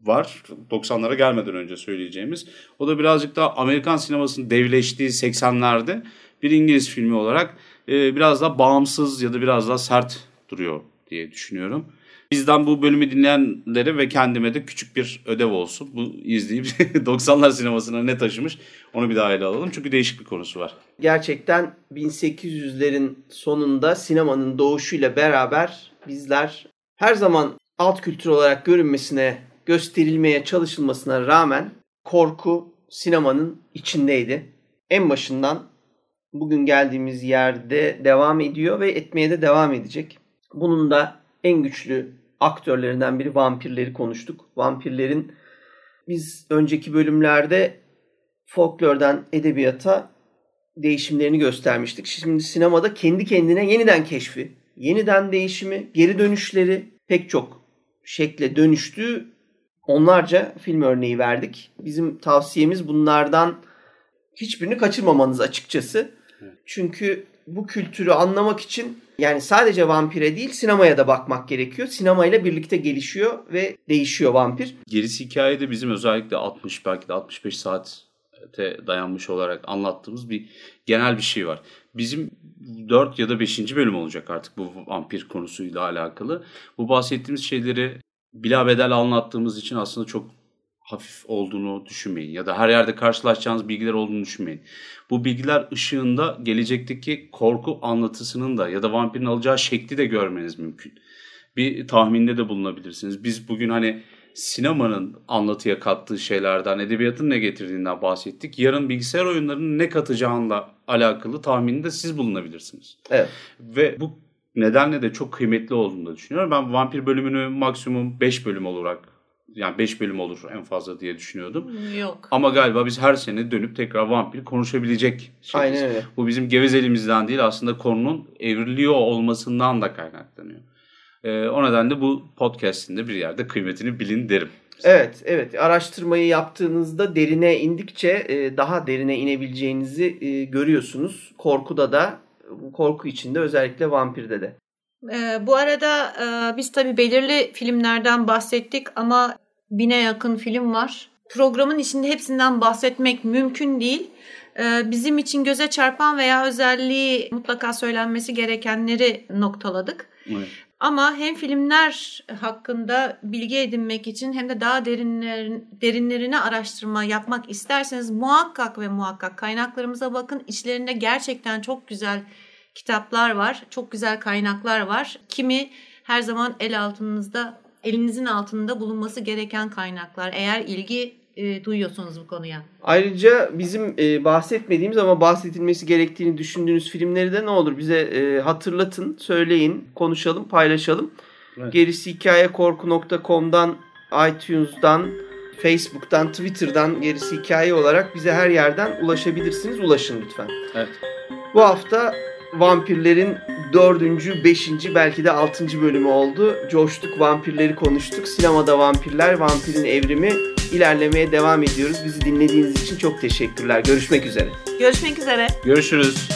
S2: var. 90'lara gelmeden önce söyleyeceğimiz. O da birazcık daha Amerikan sinemasının devleştiği 80'lerde bir İngiliz filmi olarak e, biraz daha bağımsız ya da biraz daha sert duruyor diye düşünüyorum. Bizden bu bölümü dinleyenlere ve kendime de küçük bir ödev olsun. Bu izleyip 90'lar sinemasına ne taşımış onu bir daha ele alalım. Çünkü değişik bir konusu var.
S1: Gerçekten 1800'lerin sonunda sinemanın doğuşuyla beraber bizler her zaman alt kültür olarak görünmesine, gösterilmeye çalışılmasına rağmen korku sinemanın içindeydi. En başından bugün geldiğimiz yerde devam ediyor ve etmeye de devam edecek. Bunun da en güçlü aktörlerinden biri vampirleri konuştuk. Vampirlerin biz önceki bölümlerde folklordan edebiyata değişimlerini göstermiştik. Şimdi sinemada kendi kendine yeniden keşfi, yeniden değişimi, geri dönüşleri pek çok şekle dönüştüğü onlarca film örneği verdik. Bizim tavsiyemiz bunlardan hiçbirini kaçırmamanız açıkçası. Çünkü bu kültürü anlamak için yani sadece vampire değil sinemaya da bakmak gerekiyor. Sinemayla birlikte gelişiyor ve değişiyor vampir.
S2: Gerisi hikayede bizim özellikle 60 belki de 65 saate dayanmış olarak anlattığımız bir genel bir şey var. Bizim 4 ya da 5. bölüm olacak artık bu vampir konusuyla alakalı. Bu bahsettiğimiz şeyleri bilabedel anlattığımız için aslında çok hafif olduğunu düşünmeyin ya da her yerde karşılaşacağınız bilgiler olduğunu düşünmeyin. Bu bilgiler ışığında gelecekteki korku anlatısının da ya da vampirin alacağı şekli de görmeniz mümkün. Bir tahminde de bulunabilirsiniz. Biz bugün hani sinemanın anlatıya kattığı şeylerden, edebiyatın ne getirdiğinden bahsettik. Yarın bilgisayar oyunlarının ne katacağıyla alakalı tahminde siz bulunabilirsiniz.
S1: Evet.
S2: Ve bu nedenle de çok kıymetli olduğunu da düşünüyorum. Ben vampir bölümünü maksimum 5 bölüm olarak yani 5 bölüm olur en fazla diye düşünüyordum.
S3: Yok.
S2: Ama galiba biz her sene dönüp tekrar vampir konuşabilecek şeyiz.
S1: Aynen öyle.
S2: Bu bizim gevezeliğimizden değil aslında konunun evriliyor olmasından da kaynaklanıyor. Ee, o nedenle bu podcast'in de bir yerde kıymetini bilin derim.
S1: Evet, evet. Araştırmayı yaptığınızda derine indikçe e, daha derine inebileceğinizi e, görüyorsunuz. Korkuda da, bu korku içinde özellikle vampirde de.
S3: Ee, bu arada e, biz tabii belirli filmlerden bahsettik ama bine yakın film var. Programın içinde hepsinden bahsetmek mümkün değil. Ee, bizim için göze çarpan veya özelliği mutlaka söylenmesi gerekenleri noktaladık.
S2: Evet.
S3: Ama hem filmler hakkında bilgi edinmek için hem de daha derinlerin, derinlerine araştırma yapmak isterseniz muhakkak ve muhakkak kaynaklarımıza bakın. İçlerinde gerçekten çok güzel kitaplar var, çok güzel kaynaklar var. Kimi her zaman el altınızda, elinizin altında bulunması gereken kaynaklar. Eğer ilgi e, duyuyorsunuz bu konuya.
S1: Ayrıca bizim e, bahsetmediğimiz ama bahsedilmesi gerektiğini düşündüğünüz filmleri de ne olur bize e, hatırlatın, söyleyin, konuşalım, paylaşalım.
S2: Evet.
S1: Gerisi hikaye korku.com'dan, iTunes'dan, Facebook'tan, Twitter'dan gerisi hikaye olarak bize her yerden ulaşabilirsiniz. Ulaşın lütfen.
S2: Evet.
S1: Bu hafta vampirlerin dördüncü, beşinci belki de altıncı bölümü oldu. Coştuk, vampirleri konuştuk. Sinemada vampirler, vampirin evrimi ilerlemeye devam ediyoruz. Bizi dinlediğiniz için çok teşekkürler. Görüşmek üzere.
S3: Görüşmek üzere.
S2: Görüşürüz.